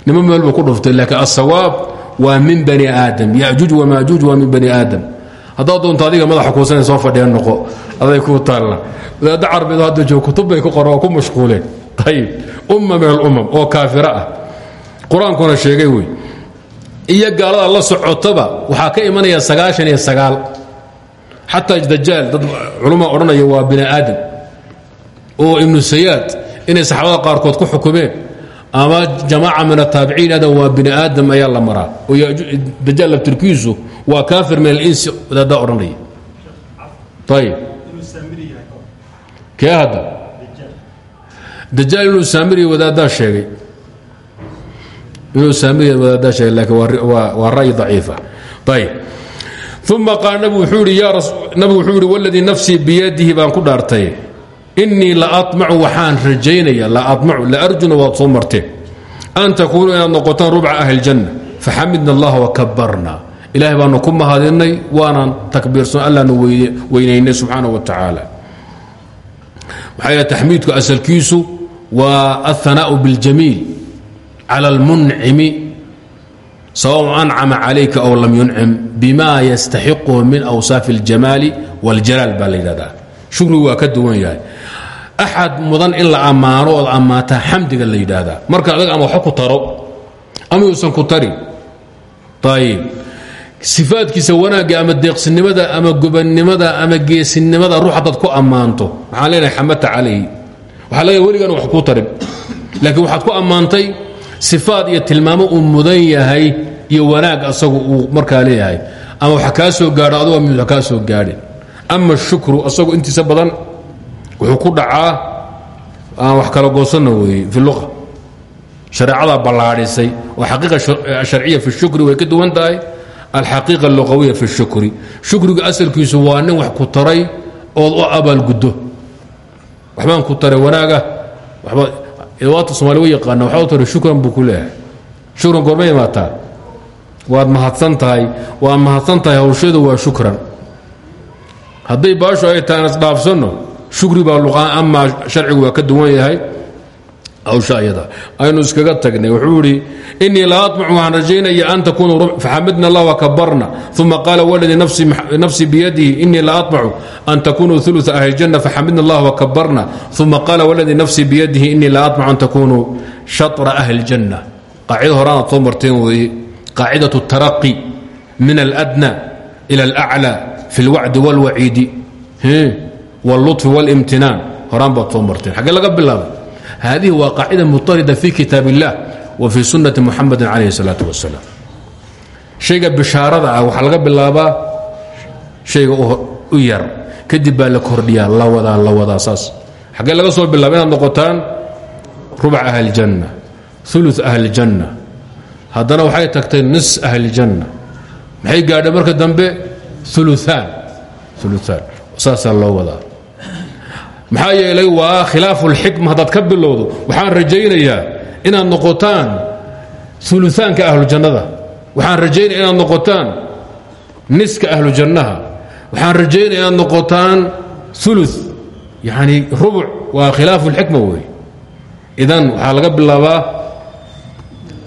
nima meel buu ku dhuftay laakiin asawaab waa min bani aadam. Yajuuj wamaajuuj waa min bani aadam. Haddaad doonto adiga madaxa kuusanay soo fadhiya noqo aday kuu taalla. Wadaadda carbeedo hadda joog kutub bay ku qoran oo ku mashquuleen. Ayib umma min alumam oo kaafira ah. Qur'aankuna sheegay wey iyo gaalada la socotaba waxaa ka imanaya sagaashan iyo sagaal. Xataa dajaal dad culummaa odhanaya waa bini aadam. Oo ibnu sayaad inay saxaabada qaarkood ku xukumeen ama jamaaca min ataabiciin adan waa bini aadam ayaa la maraa. Oo dajaal laftirkiisu waa kaafir min alinsi wadaaddaa odhanaya. Ayib kee hadda? Dajaal inuu saamiriya wadaaddaa sheegay. Inuu saamiriya wadaaddaa sheegay laakiin waa ra'yi daciifa. Ayib uma qaal nabigu wuxuu ihi nabigu wuxuu yidhi waladii nafsii biyadihi baan ku dhaartay innii la amacu waxaan rajaynaya la amacu la arjuna waad soo marteen an takuunuu inaad noqotaan rubca ahli اljanna faxamidna allaha wakabarna ilahay baanu ku mahadinay waanaan takbiirsan allaanu weynaynay subxaanaه wa tacaala maxaa yh taxmiidku asalkiisu waa aلhanaaءu biاljamiil cala اlmuncimi sawaء ancama calayka ow lam yuncim bima yastaxiquhu min awsaafi اljamaali wاljalaal baa la yidhahdaa shukrigu waa ka duwan yahay axad mudan in la ammaano ood ammaataa xamdiga la yidhaahdaa marka adag ama waxba ku taro ama uusan ku tarin ayib sifaadkiisa wanaagga ama deeqsinimada ama gobannimada ama geesinimada ruux haddaad ku ammaanto waxaan leenahay xamata calayhi waxaa laga weligaan wax kuu tarin laakiin waxaad ku ammaantay sifaad iyo tilmaamo uu mudan yahay iyo wanaag asagu uu markaa leeyahay ama wax kaa soo gaadho adugo mid wax kaa soo gaadhin ama shukru asagu intiisa badan wuxuu ku dhacaa aan wax kala goosanna weeye fi luqa. Shareecadaa ballaadhisay oo xaqiiqa sharciya fi shukri way ka duwan tahay alxaqiiqa luqawiya fi shukri. Shukriga asalkiisu waa nin wax ku taray ood u abaalguddo waxbaan ku taray wanaaga waba waata somaali wa yaqaana waxaa u taray shukran buu shukran goorma imaataa waad mahadsan tahay waad mahadsan tahay hawsheedu waa shukran. Hadday baashu ay tahay aan shukri baa luqaan amaa sharcigu waa ka duwan yahay hawsha ayada aynu iskaga tagnay wuxuu idhi inii la aطmacu waxaan rajaynaya an takuunuu faxamidna allah wakabarna uma qaala waladii nafsii biyadihi inii la aطmacu an takunuu uluثa ahli اljanna faxamidna allah wakabarna uma qaala waladii nafsii biyadihi inii la aطmacu an takunuu shaطra ahli اljanna qaacida horaanaad soo marteen weeye qaacidaة الtaraqi min aladna ila اlأclى fi اlwacdi wاlwaciidi wاlluطfi wاlimtinaan horaan baad soo marteen xaggee laga bilaabay hadihi waa qaacida muطarida fi kitaab الlah wa fi sunati muxamadi calayh الsalaaة wasalam shayga bishaarada ah waxaa laga bilaabaa shayga u yar kadib baa la kordhiyaa la wadaa la wadaa saas xaggee laga soo bilaaba inaad noqotaan rubc ahli اljanna ulu ahli اljanna haddana waxay tagtay nis ahli اljanna maxay gaadhay marka dambe uluaan uluaan saasaa loo wadaa maxaa yeelay waa khilaafu اlxikma haddaad ka bilowdo. Waxaan rajaynayaa inaad noqotaan uluaanka ahlujannada waxaan rajaynaya inaad noqotaan niska ahlujannaha. Waxaan rajaynaya inaad noqotaan ulu yani rubuc waa khilaafu اlxikma wey idan waxaa laga bilaabaa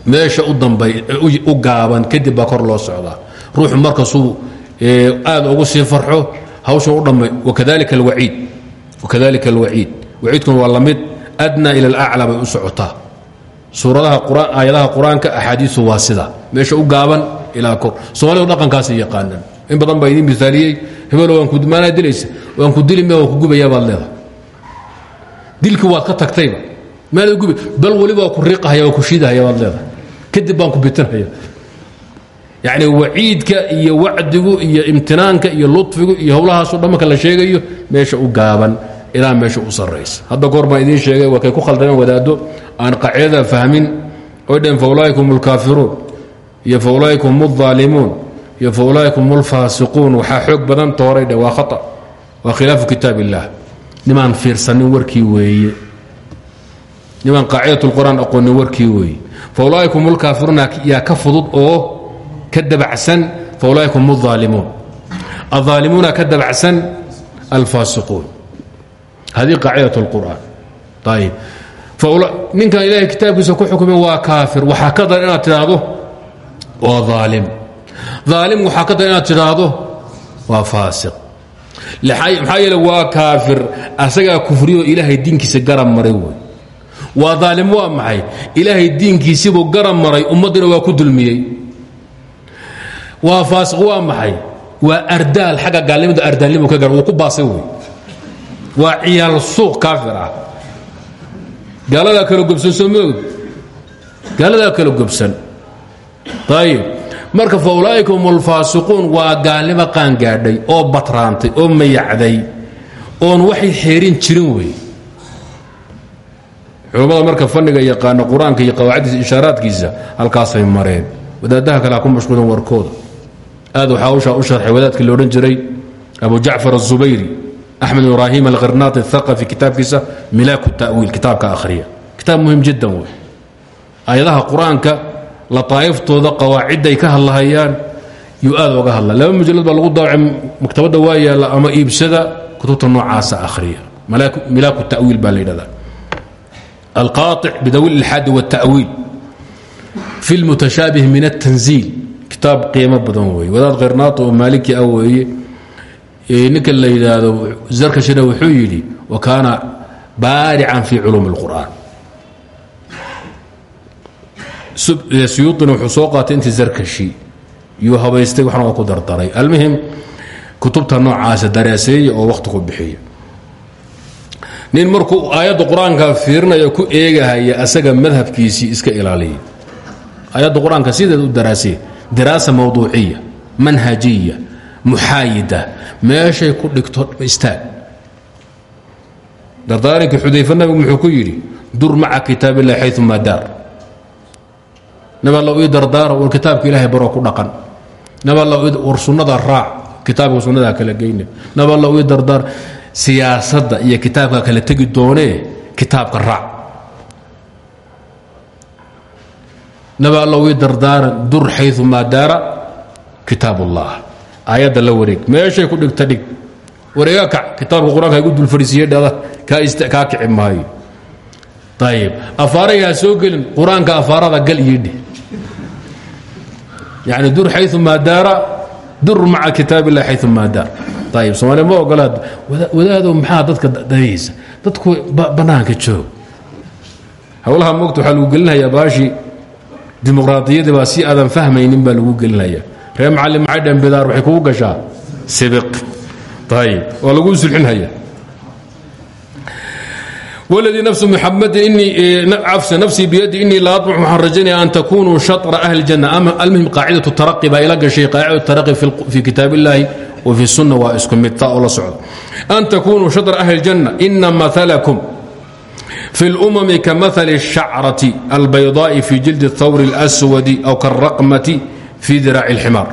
meesha u gaaban kadib kor loo socdaa ruuxu markasuu aad ugu sii farxo hawsha u dhammay wakadalika alwaciid wakadalika alwaciid waciidkuna waa la mid adna ila alaclى bay u socotaa. suuradaha aayadaha qur'aanka axaadiisu waa sida. meesha u gaaban ilaa kor. Soomaalidu dhaqankaasay yaqaanaan. In badan baa idiin misaaliyey hebelo waan kumaanaa dilaysa. Waan ku dili me waan ku gubayaa baad leedahay. Dilkii waad ka tagtayba maanad gubi. Bal weliba waa ku riiqahaya waa ku shiidahaya baad leedahay. Kadib baan ku bitinhaya yacni waciidka iyo wacdigu iyo imtinaanka iyo ludfigu iyo howlahaasoo dhan marka la sheegayo meesha u gaaban ilaa meesha u sarraysa. Hadda goor baan idiin sheegay waa kay ku khaldameen wadaaddo aan qacidada fahmin oy dheen faulaa'ikum alkaafiruun iyo faulaa'ikum aldaalimuun iyo faulaa'ikum alfaasiquun waxaa xoog badan tooray dhe waa khata waa khilaafu kitaab illaah nimaan fiirsanin warkii weeye. Nimaan qaacidat lqur'aan aqoonin warkii weeye. Faulaa'ikum alkaafiruuna yaa ka fudud oo ka dabacsan faulaa'ikum aldaalimuun aldaalimuuna ka dabacsan alfaasiquun hadihi qaacidat اlqur'aan ayib ninkan ilahay kitaabkiisa ku xukumay waa kaafir. Waxaa ka dar inaad tidhaahdo waa aalim aalim waxaa ka dar inaad tidhaahdo waa faasiq. Maxaa yeele waa kaafir. Asagaa kufriyoo ilaahay diinkiisa garab maray wey waa aalim waa maxay? Ilaahay diinkiisibuu garab maray ummaddina waa ku dulmiyey. Waa faasiq waa maxay? Waa ardaal xagga gaalnimada ardaalnimu ka gar wuu ku baasay wey waa ciyaal suuq kaafir ah. Gaaladaa kala gobsan soo gaaladaa kala gobsan ayib marka fa ulaa'ikum alfaasiquun waa gaalnimo qaangaadhay oo batraantay oo mayacday oon waxay xeerin jirin wey. Culammada marka fanniga yaqaana qur'aanka iyo qawaaciddiisa ishaaraadkiisa halkaasay mareen. Wadaadaha kale ku mashquulan warkooda. Aad waxaa hawshaa u sharxay wadaadkii odhan jiray abu jacfar aلzubayri axmed ibraahim alkharnaat aaqafi kitaabkiisa milaaku tawiil kitaabka ahriya kitaab muhiim jiddan wey aayadaha qur'aanka lataa'iftooda qawaacidday ka hadlahayaan yuu aad oga hadla laba mujalad baa lagu daawacay maktabadda waa yaalla ama iibsada kutubta noocaasa ahriya milaaku tawiil baa la yidhahdaa alqaaطic bidawi lilxaadi wاtawiil fi lmutashaabih min atanziil kitaab qiimo badan weeye wadaad kharnaat oo maaliki ah weeye ninka la yidhaahdo zarkashina wuxuu yidhi wa kaana baarican fi culuum اlqur'an suyuuطina wuxuu soo qaatay zarkashi yuu habaystay waxna ku dardaray. Almuhim kutubta noocaasa daraaseeya oo wakhti ku bixiya. Nin markuu aayadda qur'aanka ku eegahaya asaga madhabkiisii iska ilaaliya. Aayadda qur'aanka u daraasey diraasa mawduuciya manhajiya muxaayida meeshay ku dhigto istaag. Dardaarankii xudayfa nabigu muxuu ku yidhi dur maca kitaab illahi xayumaa daar. Nab alla ii dardaara war kitaabka ilaahay baroo ku dhaqan. Nab alla war sunnada raac kitaabka sunnadaa kala geyna nab alla ii dardaar siyaasadda iyo kitaabka kala tegi doonee kitaabka raac. Nab alla ii dardaaran dur xayumaa daara kitaab ullah aayadda la wareeg. Meeshay ku dhigta dhig. Wareega kac. Kitaabka qur'aanka igu dul fadhiisiiye dhada kaa kici maayo. Ayib afaarayaa soo gelin qur'aanka afaarada gal iidhi yani dur xayumaa daara dur maca kitaab illahi xayumaa daar ayib soomaaliya ma ogolaad. Wadaadow maxaa dadka dayaysa dadku bannaanka joog howlaha moogta waxaa lagu gelinhayaa baashii dimuqraadiyadii baa si aadan fahmaynin baa lagu gelinhayaa ree macalin maxay dheen bidaar waxay kugu gashaa sibiq ayib waa laguu sulxinhaya wladii nafsu muxamadi inii nafsii biyadi inii la aطmc waxaan rajaynaya an takunuu shaطra ahli اjanna ama almuhim qaacidaة taraqi baa ila gashay qaacidaة taraqi fi kitaab اllahi wa fi sunna waa isku mid taa oo la socda an takunuu shaطra ahli اljanna ina maalakum fi اlumami kamaali الshacrati albaydaaءi fi jildi الthawr اlأswadi aw kaالraqmati fi diraaci اlximaar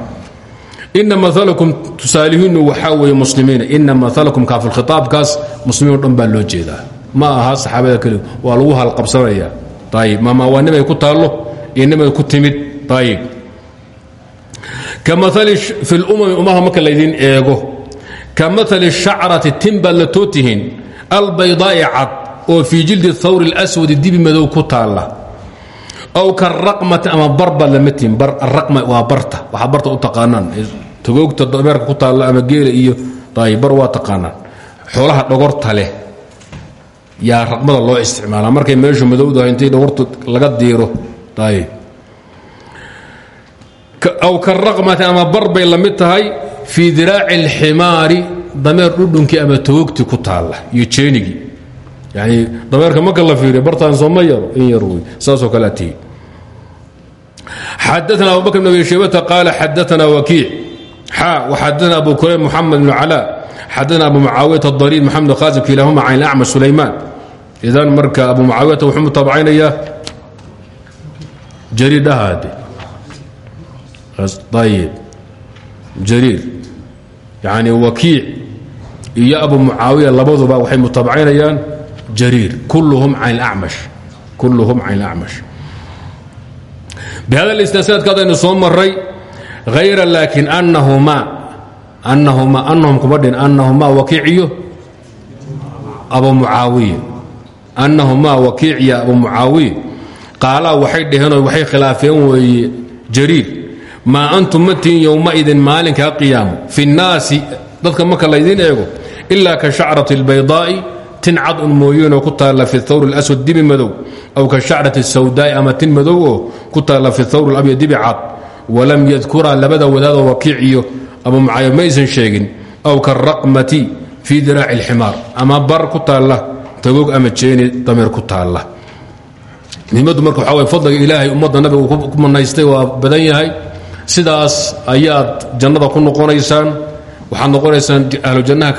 ina maalakum tusaalihiinu waxaa weeye muslimiina ina maalakum kaafi khitaabkaas muslimiin o dhan baa loo jeedaa. Ma aha saxaabada keligu waa lagu halqabsanaya. Ayib mama waa nimay ku taallo iyo nimay ku timid. Ayib ka maali fi lumami umaha marka laydin eego ka maali shacrati tin baad la tootihiin albaydaa'i cad oo fii jildi thawri اlswadi dibi madow ku taalla aw karaqmati ama bar baad lama tihin waa barta. Waxaa barta u taqaanaan. Togoogta ku taalla ama geela iyo bar waa taqaanaan. Xoolaha dhogorta leh yaa raqmada loo isticmaalaa. Markay meeshu madowdaha intay dhogortu laga diiro aw karaqmati ama bar bay la mid tahay fii diraaci اlximaari ama toogti ku taalla iyo jeenigii yani dameerka marka la fiiriyo bartaan sooma yaro in yar wey saasoo kale ad tihi xadaana abu bakr bn abi shaybata qaala xadaana wakiic. Xa waxadaana abu kurayb muxamed bn calaa xadaana abu mucaawiyata adariid maxamed khaasim kilaahuma can ilacma sulaymaan. Idan marka abu mucaawiyata wuxuu mutaabacaynayaa jariir dhahaade ayib jariir. Yani wakiic iyo abu mucaawiya labaduba waxay mutaabacaynayaan jariir kulluhum can اlacmash kulluhum can اlacmash bhada istisnaadkaadaynu soo maray hayra laakin anahuma anahuma anahum kuma dhin anahuma wakiiciyo abu mucaawiya anahuma wakiiciya abu mucaawiya qaalaa waxay dhaheenoo waxay khilaafeen weeye jariir maa antum ma tihin yowmaidin maalinkaa qiyaamo fi nnaasi dadka marka laydiin eego ilaa ka shacrati اlbaydaa'i tin cad un mooyeenoo ku taalla fi thawr اlaswad dibi madow aw ka shacrati sawdaa'i ama tin madow oo ku taalla fi thawr alabyad dibi cad walam yadkuraa labada wadaadoo wakiiciyo ama macaayo ma aysan sheegin aw karaqmati fii diraaci اlximaar ama bar ku taalla tagoog ama jeeni dameer ku taalla. Muhimmaddu marka waxaa waye fadliga ilaahay ummadda nabiga uu ku manaystay ayaad jannada ku noqonaysaan waxaad noqonaysaan ahlu jannaha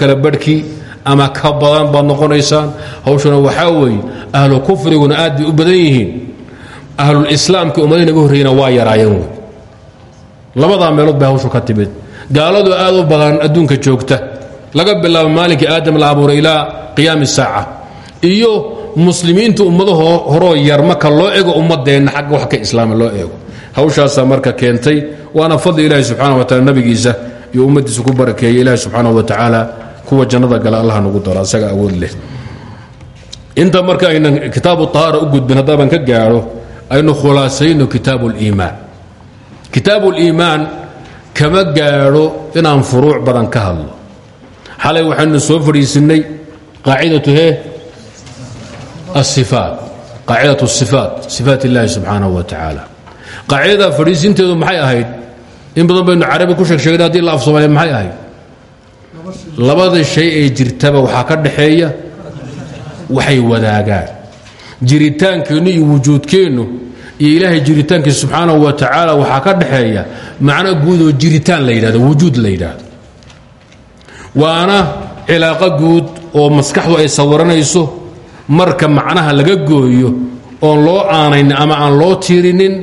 ama ka badan baad noqonaysaan hawshuna waxaa weeye ahlu kufriguna aad bay u badan yihiin. Ahlulislaamka ummadahi naga horreeyena waa yaraayeen wey meelood bay hawshu ka timid. Gaaladu aad u badan adduunka joogta. Laga bilaabo maalinkii aadam la abuuray ilaa qiyaami saaca. Iyo muslimiinta ummado horoo yar marka loo ego ummadeenna xagga wax ka islaama loo eego hawshaasaa marka keentay waana fadli ilaahi subxana wa taala nabigiisa iyo ummaddiisa ku barakeeyey ilaahi subxaanahu wa tacaala kuwa jannada gala allah nagu daro asaga awood leh. Inta marka aynan kitaabu ahaara u gudbin haddaaban ka gaadho aynu khulaasayno kitaabu liimaan kitaabu liimaan kama gaadho inaan furuuc badan ka hadlo. Xalay waxaynu soo fadhiisinnay qaacidatu he? Aifaat qaacidat sifaat sifaat illaahi subxaanahu wa tacaala. Qaacidada fadhiisinteedu maxay ahayd? In badan baynu carabi ku sheeg sheegna la af soomaaliya maxay ahayd? Labada shay ee jirtaba waxaa ka dhaxeeya waxay wadaagaan. Jiritaankeennu iyo wujuudkeennu iyo ilaahay jiritaankiisa subxaanahu wa tacaala waxaa ka dhaxeeya guud oo jiritaan la yidhahdo wujuud la yidhaahdo waana cilaaqo guud oo maskaxdu ay sawiranayso marka macnaha laga gooyo oon loo aanaynin ama aan loo tiirinin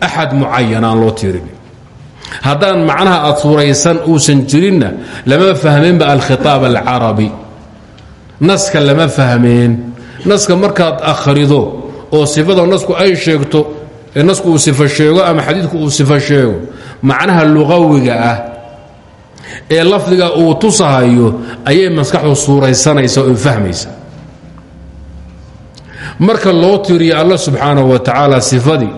axad mucayan aan loo tiirinin haddaan macnaha aad suuraysan uusan jirinna lama fahmeenba alkhitaab alcarabi. Naska lama fahmeen naska markaad akhrido oo sifada nasku ay sheegto ee nasku uu sifo sheego ama xadiidku uu sifo sheego macnaha luqawiga ah ee lafdiga uu tusahayo ayay maskaxdu suuraysanaysa oo fahmaysa marka loo tiiriyo alla subxaanahu wa tacaala sifadii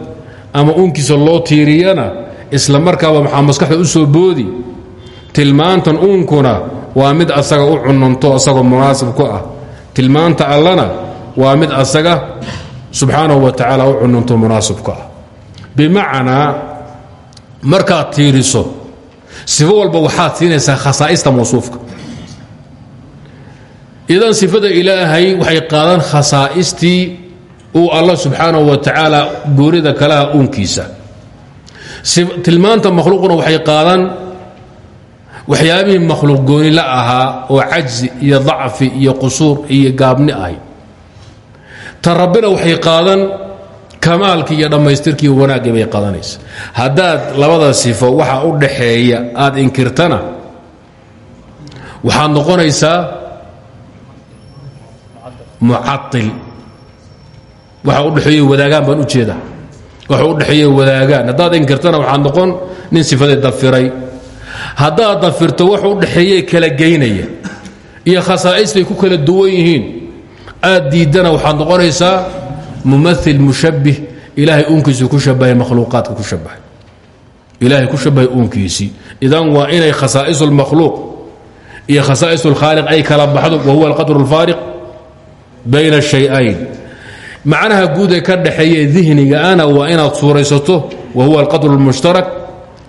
ama uunkiisa loo tiiriyana isla markaaba maxaa maskaxda u soo boodi? Tilmaantan uunkuna waa mid asaga u cunanto asagoo munaasib ku ah. Tilmaanta allana waa mid asaga subxaanahu wa tacaala u cunanto munaasib ku ah. Bimacnaa markaad tiiriso sifo walba waxaad siinaysaa khasaa'ista mawsuufka. Idan sifada ilaahay waxay qaadan khasaa'istii uu alla subxaanahu wa tacaala goorida kalaha uunkiisa tilmaanta makhluuquna waxay qaadan waxyaabihii makhluuq gooni la ahaa oo cajzi iyo dacfi iyo qusuur iyo gaabni ahay. Ta rabbina waxay qaadan kamaalkii iyo dhammaystirkii wanaaggii bay qaadanaysa. Haddaad labada sifo waxa u dhaxeeya aad inkirtana waxaad noqonaysaa mucail waxa udhexeeya wadaagaan baan u jeeda waxa udhexeeya wadaagaan haddaad inkirtana waxaad noqon nin sifadii dafiray haddaad dafirto wax udhexeeye kala geynaya iyo khasaa'istay ku kala duwan yihiin aad diiddana waxaad noqonaysaa mumail mushabbih ilaahay uunkiisii ku shabahay makhluuqaadka ku shabahay ilaahay ku shabahay uunkiisii idan waa inay khasaa'is اlmakhluuq iyo khasaa'is اlkhaaliq ay kala baxdo wa huwa alqadr اlfaariq bayna shayayn macnaha guud ee ka dhaxeeye dihnigaana waa inaad suuraysato wa huwa alqadr اlmushtarak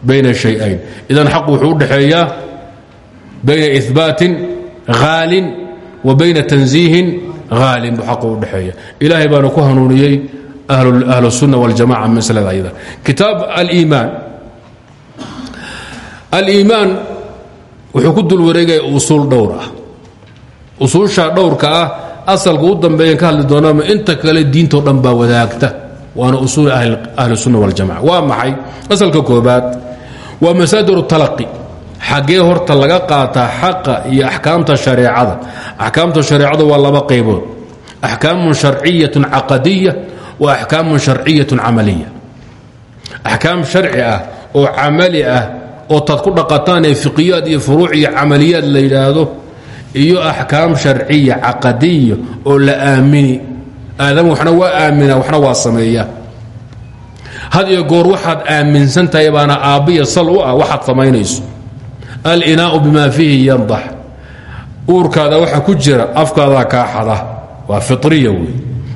bayna shayayn idan xaq wuxuu u dhexeeyaa bayna ihbaatin haalin wa bayna tanziihin haalin bu xaqu u dhexeeya ilaahay baana ku hanuuniyey ahlu الsunna wاljamaca maslada ayada kitaab aliimaan aliimaan wuxuu ku dul wareegaya usuul dhowr ah usuusha dhowrka ah asalka u dambeeyan ka hadli doonam inta kale diinto dhan baa wadaagta. Waana usuul ahlisunna waljamaca waa maxay? Asalka koobaad waa masaadir talaqi xaggee horta laga qaataa xaqa iyo axkaamta shareecada. Axkaamta shareecada waa laba qaybood. Axkaamun sharciyatun caqadiya wa axkaamun sharciyatun camaliya axkaam sharci ah oo camali ah oo taad ku dhaqataan ee fiqiyaad iyo furuuc iyo camaliyaad la yidhaahdo iyo axkaam sharciya caqadiya oo la aamini. Aadam waxna waa aamina waxna waa sameeya. Had iyo goor waxaad aaminsan tahay baana aabbiya sal u ah waxaad samaynayso. Alinaau bima fiihi yandax. Uurkaada waxa ku jira afkaadaa kaa xada. Waa firiya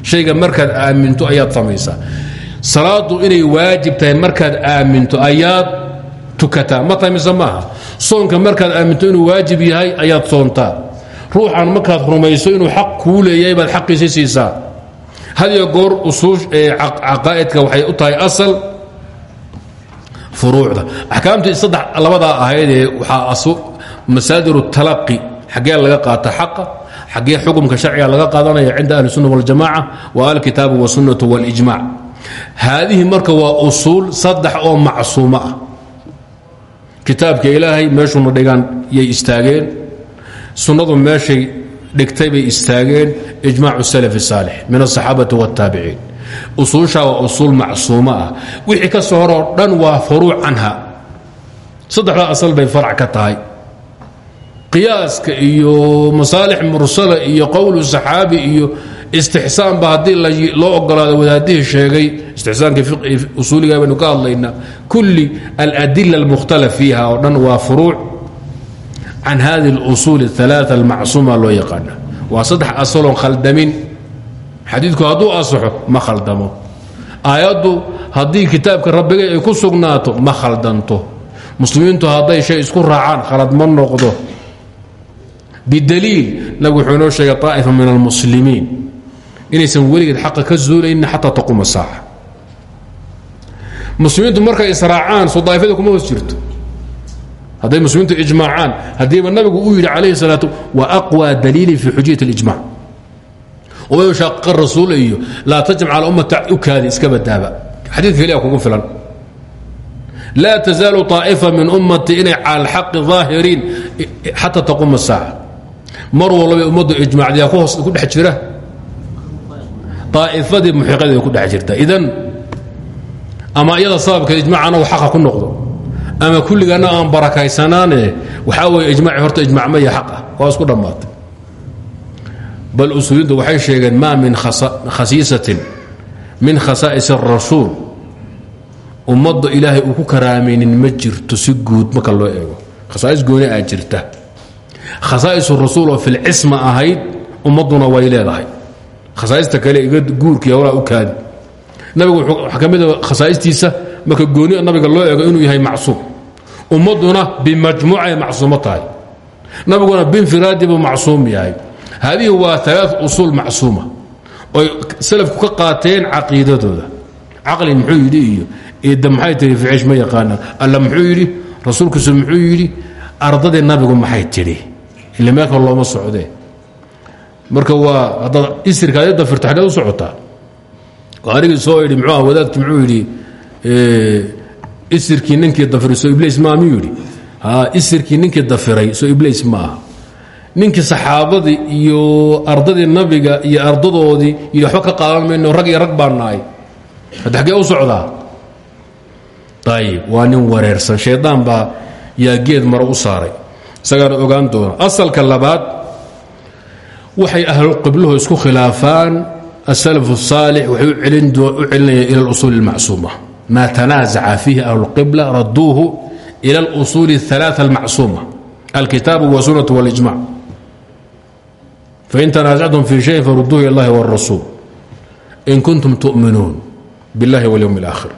shayga markaad aaminto ayaad samaysaa. Salaadu inay waajib tahay markaad aaminto ayaad tukataa. Ma tahay mise maaha markaad aaminto inuu waajib yahay ayaad soontaa ruuxan markaad rumayso inuu xaq kuu leeyahay baad xaqiisa siisaa. Had iyo goor usuush caqaa'idka waxay u tahay asal furuucda. Axkaamtii saddex labadaa ahaydee waxaa masaadir talaqi xaggee laga qaata xaqa xaggee xukumka sharciga laga qaadanaya cinda ahli sunna waljamaca wa alkitaabu wasunnatu walijmac haadihi marka waa usuul saddex oo macsuumo ah. Kitaabka ilaahay meeshuuna dhigaan yay istaageen sunnadu meeshay dhigtay bay istaageen ijmacu salafi saalix min asaxaabati wاtaabiciin usuushaa waa usuul macsuumo ah. Wixii ka soo horoo dhan waa furuuc canha. Saddexdaa asal bay farac ka tahay. Qiyaaska iyo masaalix mursala iyo qowlu saxaabi iyo istixsaanba haddii loo ogolaado wadaadihii sheegay istixsaanka usuuliga baynu ka hadlaynaa kulli aladila almukhtalaf fiiha oo dhan waa furuuc can hadi اlusuul aaa almacsuuma loo yaqaana waa saddex asaloo khaldamin xadiidku hadduu asaxo ma khaldamo aayaddu haddii kitaabka rabbigay ay ku sugnaato ma khaldanto muslimiintu hadday shay isku raacaan khalad ma noqdo bidaliil nabigu wuxuu inoo sheegay طaa'ifa min almuslimiin inaysan weligeed xaqa ka zuulaynin xataa taquma saaca muslimiintu markay israacaan soo daa'ifada kuma hoos jirto hadday muslimiintu ijmaacaan haddiiba nabigu uu yidhi calayhi salaatu wa aqwى daliili fi xujiyat اlijmac waman shaaqa rasuul iyo laa tajmac cala ummata u kaadi iska badaaba xadiidka keliya kugu filan laa tazaalu طaa'ifa min ummati inay cala alxaqi ظaahiriin xata taquuma الsaaca mar walba ummaddu ijmaacdiyaa ku hoos ku dhex jira daa'ifadii muxiiqadeeda ku dhex jirta idan ama iyada sababka ijmac anagu xaqa ku noqdo ama kulligaana aan barakaysanaane waxaa weeye ijmaaci horta ijmac maya xaq waa isku dhammaatay. Bal usuuliintu waxay sheegeen maa min khasiisatin min khasaa'is الrasuul ummadda ilaahay uu ku karaamaynin ma jirto si guud marka loo eego. Khasaa'is gooni aa jirta. Khasaa'is rasuul oo filcisma ahayd ummadduna way leedahay. Khasaa'ista kale iga guurkii howlaa u kaadi. Nabigu waxaa ka khasaa'istiisa marka gooni nabiga loo eego inuu yahay macsuum. Ummadduna bimajmuucay macsuumo tahay. Nabiguna binfiraadi buu macsuum yahay. Haadihi waa alaa usuul macsuuma oy salafku ka qaateen caqiidadooda. Caqli muxuu yidhi iyo eedda maxay tihi ma yaqaanaan alla muxuu yidhi rasuulkiisu muxuu yidhi nabigu maxay tidhi? Ila meelka looma socdee. Marka waa haddaad isirka adda firto xaggeed u socotaa. Anigii soo idhi muxuu ah wadaadki muxuu yidhi isirkii ninkii dafiray soo ibliis maa miyuu yidhi? Isirkii ninkii dafiray soo ibliis ma ninkii saxaabadii iyo ardadii nabiga iyo ardadoodii iyo waxba ka qaadan rag iyo rag baa hadda xaggee u socdaa? Ayib waa nin wareersan. Shaydaan geed mara u saaray. Isagaana ogaan doona. Asalka labaad waxay ahlu qibluhu isku khilaafaan. Asalaf saalix waxay u celinayaan ila usuul اlmacsuuma ma tanaazaca fiihi ahluqibla raduuhu ila اlusuul الثalaaثة اlmacsuuma alkitaabu wasunaة wاlijmac fain tanaasactum fi shayin faruduuhu il اllahi wاrasuul in kuntum tu'minuun biاllahi wاlyowm اlآkhir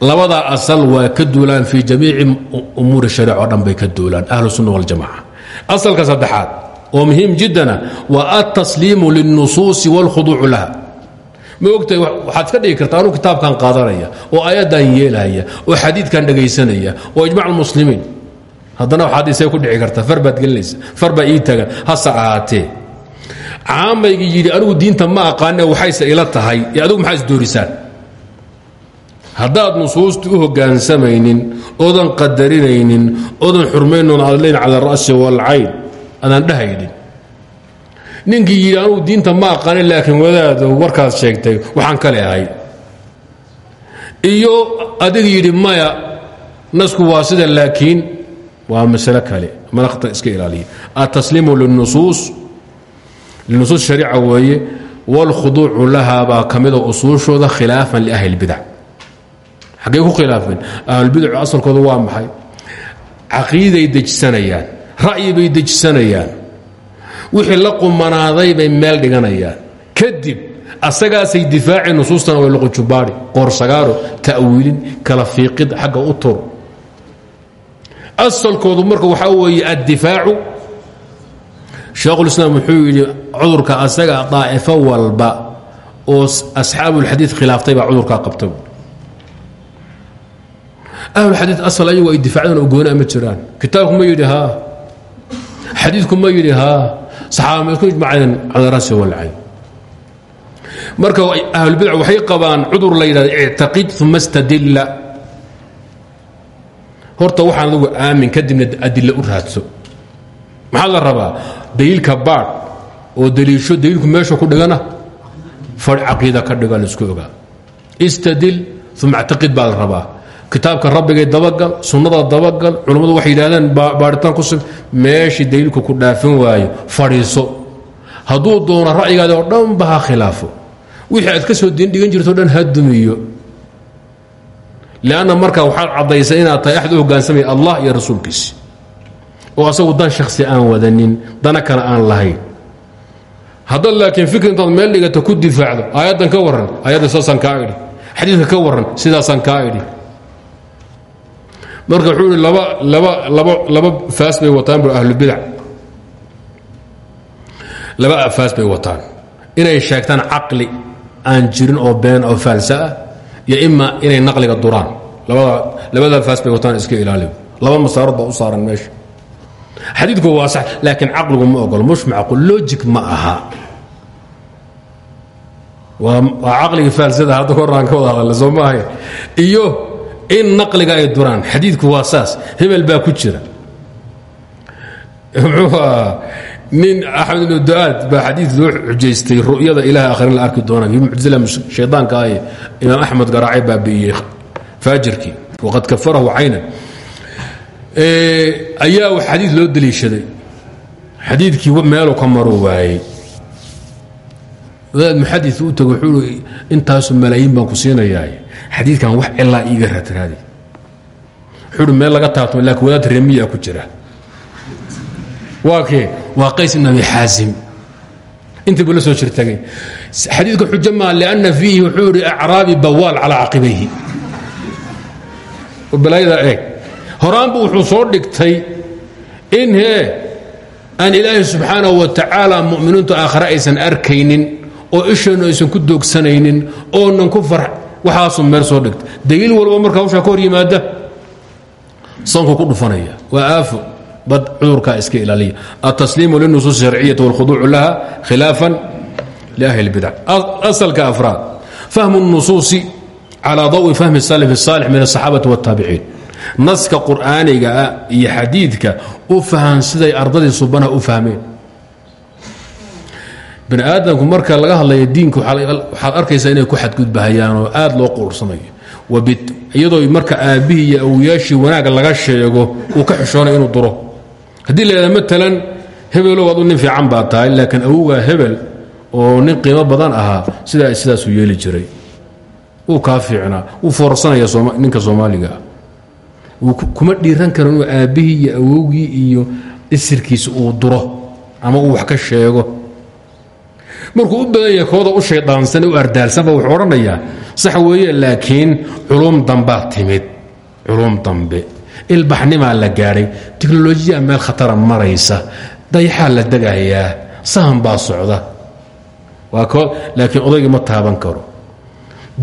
labadaa asal waa ka duulaan fii jamiici umuuri shariic oo dhan bay ka duulaan ahlu sunna waljamaca asalka saddexaad oo muhiim jiddana waa altasliimu lilnusuusi wاlkhuduucu laha ma ogtahay waxaad iska dhigi karta anuu kitaabkan qaadanaya oo aayaddan yeelaya oo xadiidkan dhegaysanaya oo ijmac muslimiin. Haddana waxaad ku dhici kartaa far baad gelinaysa ii tagan hase ahaatee caamayga yidhi anigu diinta ma aqaane waxayse ila tahay adigu maxaa isdoorisaan haddaad nusuusta u hoggaansamaynin oodan qadarinaynin oodan xurmaynoon adlayn cala ara'si waalcayn adaan dhahaynin ninkii yidhi anugu diinta ma aqaanin laakiin wadaado warkaad sheegtay. Waxaan kale ahay iyo adiga yidhi maya nasku waa sida laakiin waa masalo kale. Manaqta iska ilaaliya altasliimu linusuus shariica weeye wاlkhuduucu laha baa ka mida usuushooda khilaafan liahli اlbidac xaggay ku khilaafeen ahlulbidacu asalkooda waa maxay? Caqiiday dejisanayaan ra'yi bay dejisanayaan wixii la qumanaaday bay meel dhiganayaan. Kadib asagaasay difaaceen nusuustana way luqujubaari qoorsagaaro ta'wiilin kala fiiqid xagga u tur asalkoodu marka waxaa weeye addifaacu sheekhulislaam wuxuu yidhi cudurka asaga daa'ifo walba oo asxaabuulxadiid khilaaftay baa cudurkaa qabta ahlulxadiid asal ayagu ay difaacdaan oo goonaa ma jiraan. Kitaabku ma yidhi haa. Xadiidku ma yidhi haa saxaaba ma isku ijmaceen cala rasi walcayn marka ahlulbidac waxay qabaan cudur la yidhahda ictaqid uma stadilla horta waxaan adugu aamin kadibna adilo u raadso. Maxaa la rabaa? Daliilka baadh oo daliisho daliilku meesha ku dhigana fadh caqiida ka dhigo la isku ogaa. Istadil uma ictaqid baa rabaa kitaabka rabbigay dabagal sunnada dabagal culammadu waxay yidhahdeen baadhitaan ku sug meeshii daliilku ku dhaafin waayo fadhiiso. Hadduu doono ra'yigaadi oo dhanba ha khilaafo. Wixii aad ka soo diindhigan jirto dhan ha dumiyo. Lanna markaa waxaad caddaysay inaad tahay axad u hoggaansamaya allah iyo rasuulkiisi. Oo asagu dan shakhsi aan wadanin dana kale aan lahayn. Haddaad laakiin fikr intaad meel dhigata ku difaacdo aayaddan ka warran aayadda saasaan kaa idhi xadiidka ka warran sidaasaan kaa idhi marka wuxuu ihi laba laba laba laba faas bay wataan bu ahlubidac laba faas bay wataan. Inay sheegtaan caqli aan jirin oo been oo faalsa ah iyo ima inay naqliga duraan. Labada labada faas bay wataan iska ilaali laba masaarood baa u saaran meesha. Xadiidku waa sax laakiin caqligu ma ogolo mush macqul logic ma aha. Waa caqligii faalsada hadda horaan ka wada hadalla soo maahay iyo in naqliga ay duraan. Xadiidku waa saas. Hebel baa ku jira. Muxuu ahaa nin axmed ibnu duaad baa xadiid loo xujaystay ru'yada ilaah akhrin la arki doona kii muctasila shaydaanka ah imaam axmed garaacay baabi'iyey faajirkii. Waqad kafarahu caynan. Ayaa xadiid loo deliishaday xadiidkii meelu ka maru waayey. Wadaad muxadis u tago wuxuu i intaasu malaayiin baan ku siinayaa xadiidkan wax cilaa iiga raadraadi wuxuu meel laga taabtamo laakiin wadaad remiya ku jira. Waa kee? Waa qays ibn abi xaasim. Intii buu la soo jirtagay xadiidka xujo maa lianna fiihi wuxuu ihi acraabi bawaal calaa caqibayhi balaayada eeg. Horaanbu wuxuu soo dhigtay in hee aan ilaahay subxaanahu wa tacaala mu'miniintu aakhare aysan arkaynin oo isheennu aysan ku doogsanaynin oonan ku far waxaasuu meel soo dhigtay daliil walba marka hawshaa ka hor yimaada sanku ku dhufanaya waa aafo bad cudurkaa iska ilaaliya altasliimu linusuus sharciyati wاlkhuduucu laha khilaafan liahli اlbidac asalka afraad fahmu الnusuusi calى dawi fahmi salaf الsaalix min الصaxaabati wالtaabiciin naska qur'aaniga ah iyo xadiidka u fahan siday ardadii subanaha u fahmeen bani aadamku marka laga hadlaya diinka waxaad arkaysaa inay ku xadgudbahayaan oo aad loo quursanayo. Iyadoo marka aabbihii iyo awoyaashii wanaag laga sheego uu ka xishoonay inuu duro. Haddii laydha maalan hebelow adu nin fiican baa tahay laakiin awowgaa hebel oo nin qiimo badan ahaa sidaa sidaasuu yeeli jiray. Wuu kaa fiicnaa wuu foorsanaya ninka soomaaliga ah. Kuma dhiiran karo inuu iyo awowgii iyo isirkiisa uu duro ama uu wax ka sheego markuu u badan yahay kooda u shayddaansan u ardaalsanba wuxuu odhanayaa sax weeye laakiin culuum dambaa timid culuum dambe. Ilbaxnimaa la gaadhay tiknolojiyaa meel khatara maraysa dayaxaa la degahayaa sahan baa socda. Waa kood laakiin odayga ma taaban karo.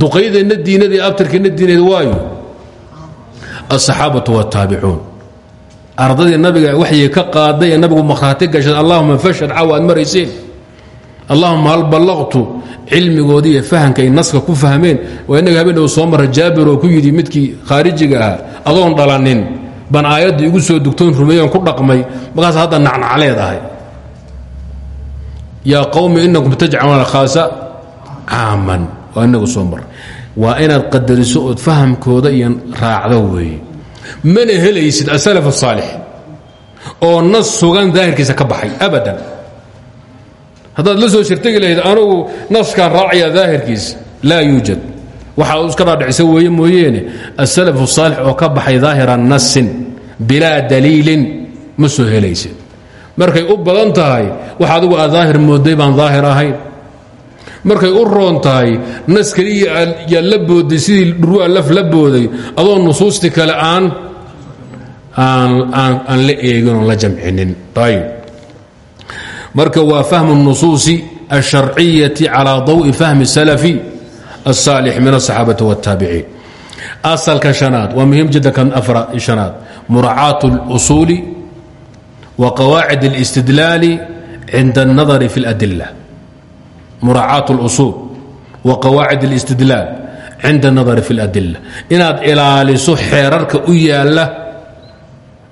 Duqaydeenna diinada iyo abtirkeenna diineed waayo. Asaxaabatu wاtaabicuun ardadii nabiga waxyii ka qaaday nabigu makhraati gashay allahuma fashhad caawa aad allahuma hal ballaqtu cilmigoodii iyo fahamka ay naska ku fahmeen waa innaga habeen dhow soo mara jaabir oo ku yidhi midkii khaarijiga ahaa adoon dhalanin baan aayadda igu soo dugtoon rumeeyoon ku dhaqmay markaas hadda nacnacleed ahay. Yaa qawmi inakum tajcaluuna khaasa. Caaman waa inagu soo mar waa inaad qadariso ood fahamkooda iyo raacdo weeye. Mana helaysid asalaf asaalix oo nas sugan daahirkiisa ka baxay haddaad la soo shirtegi lahayd anugu naskaan raacaya daahirkiisa laa yuujad. Waxa uu iska dhaadhicisa weeye mooyeene asalaf asaalix oo ka baxay daahira nasin bilaa daliilin ma soo helaysid markay u badan tahay wax adigu aad daahir mooday baan daahir ahayn markay u roon tahay nas keliya yaa la booday sidii dhurwaa laf la booday adoo nusuusti kale aan aan la eegin la jamcinin. Ayb marka waa fahmu الnusuusi الsharciyati calى ضوءi fahmi salafi الsaalix min الصaxaabati والtaabiciin asalka شhanaad waa muhim jidda kan afra شhanaad muraacaat اlusuuli wa qawaacid اlاstidlaali cinda الnadari fi اladila muraacaat اlusuul wa qawaacid اlاstidlaal cinda الnadari fi اladila inaad ilaaliso xeerarka u yaala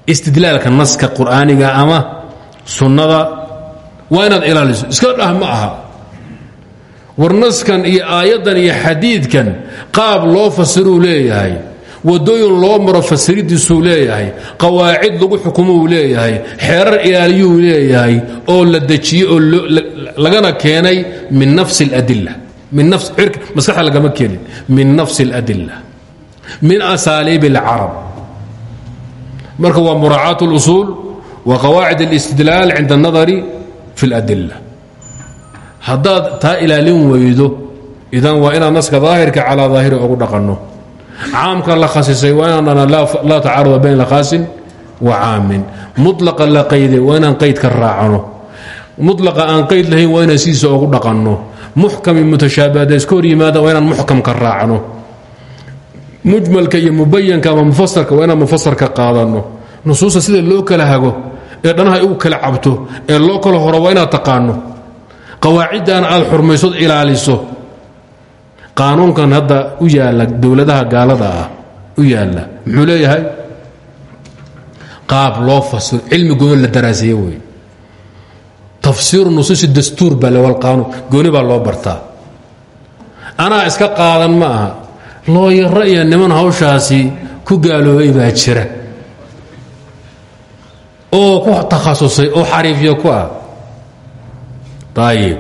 istidlaalka naska qur'aaniga ama sunnada waa inaad ilaaliso iska dhah ma aha war naskan iyo aayaddan iyo xadiidkan qaab loo fasiruu leeyahay wadooyin loo maro fasiridiisuu leeyahay qawaacid lagu xukumuu leeyahay xeerar ilaaliyuu leeyahay oo la dejiyey oo lagana keenay min nafsi اladila maskaxda lagama keenin min nafsi اladila min asaaliib اlcarab marka waa muraacaat اlusuul wa qawaacid اlistidlaal cinda اnadari fi اladila haddaad taa ilaalin weydo idan waa inaan naska daahirka calaa daahiri ugu dhaqanno caamka la khasisay waa inaan laa tacaaruda bayna khaasin wa caamin mulaqa la qayday waa inaan qaydka raacno mulaqa aan qayd lahayn waa inaan sidiisa ugu dhaqanno muxkami mutashaabihaada iska hor yimaada waa inaan muxkamka raacno mujmalka iyo mubayanka ama ee dhanaha ay u kala cabto ee loo kala horo waa inaad taqaano. Qawaaciddan aad xurmaysood ilaaliso. Qaanuunkan hadda u yaalla dowladaha gaalada ah u yaalla muxuu leeyahay? Qaab loo fasiro cilmi gooni la daraaseeye wey tafsiiru nusuusi dastuur baa lewal qaanuun gooni baa loo bartaa. Anaa iska qaadan ma aha looyaro iyo niman hawshaasi ku gaaloobay baa jira oo ku takhasusay oo xariifyo ku ah ayib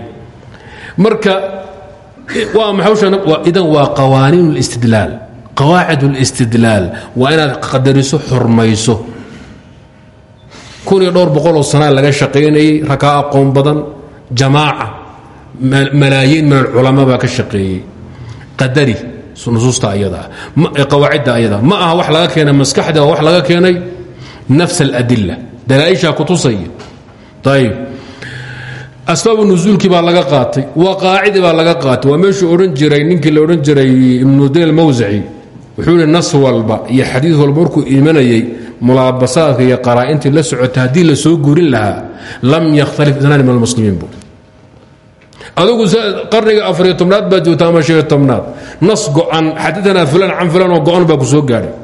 marka idan waa qawaaniin اlاstidlaal qawaacid اlاstidlaal waa inaad qadariso xurmayso kun iyo dhowr boqoloo sanaa laga shaqaynayey rakaa aqoon badan jamaaca malaayiin min alculamaa baa ka shaqeeyey qadari nusuusta ayadaa qawaacidda ayadaa ma aha wax laga keenay maskaxda waa wax laga keenay nafs اladila dalaaishaa kutusaya ayb asbaabu nusuulkii baa laga qaatay waqaacidi baa laga qaatay. Waa meeshuu odhan jiray ninkii la odhan jiray ibnudayn almawsaci wuxuu nas walba iyo xadiid walba markuu imanayey mulaabasaadka iyo qaraa'intii la socota haddii la soo guurin lahaa lam yakhtalif isnaani min almuslimiin bu adigu qarniga afariyo tobnaad baa joogta ama shaniyo tobnaad. Nas go'an fulan can fulan oo go'an ku soo gaadhay.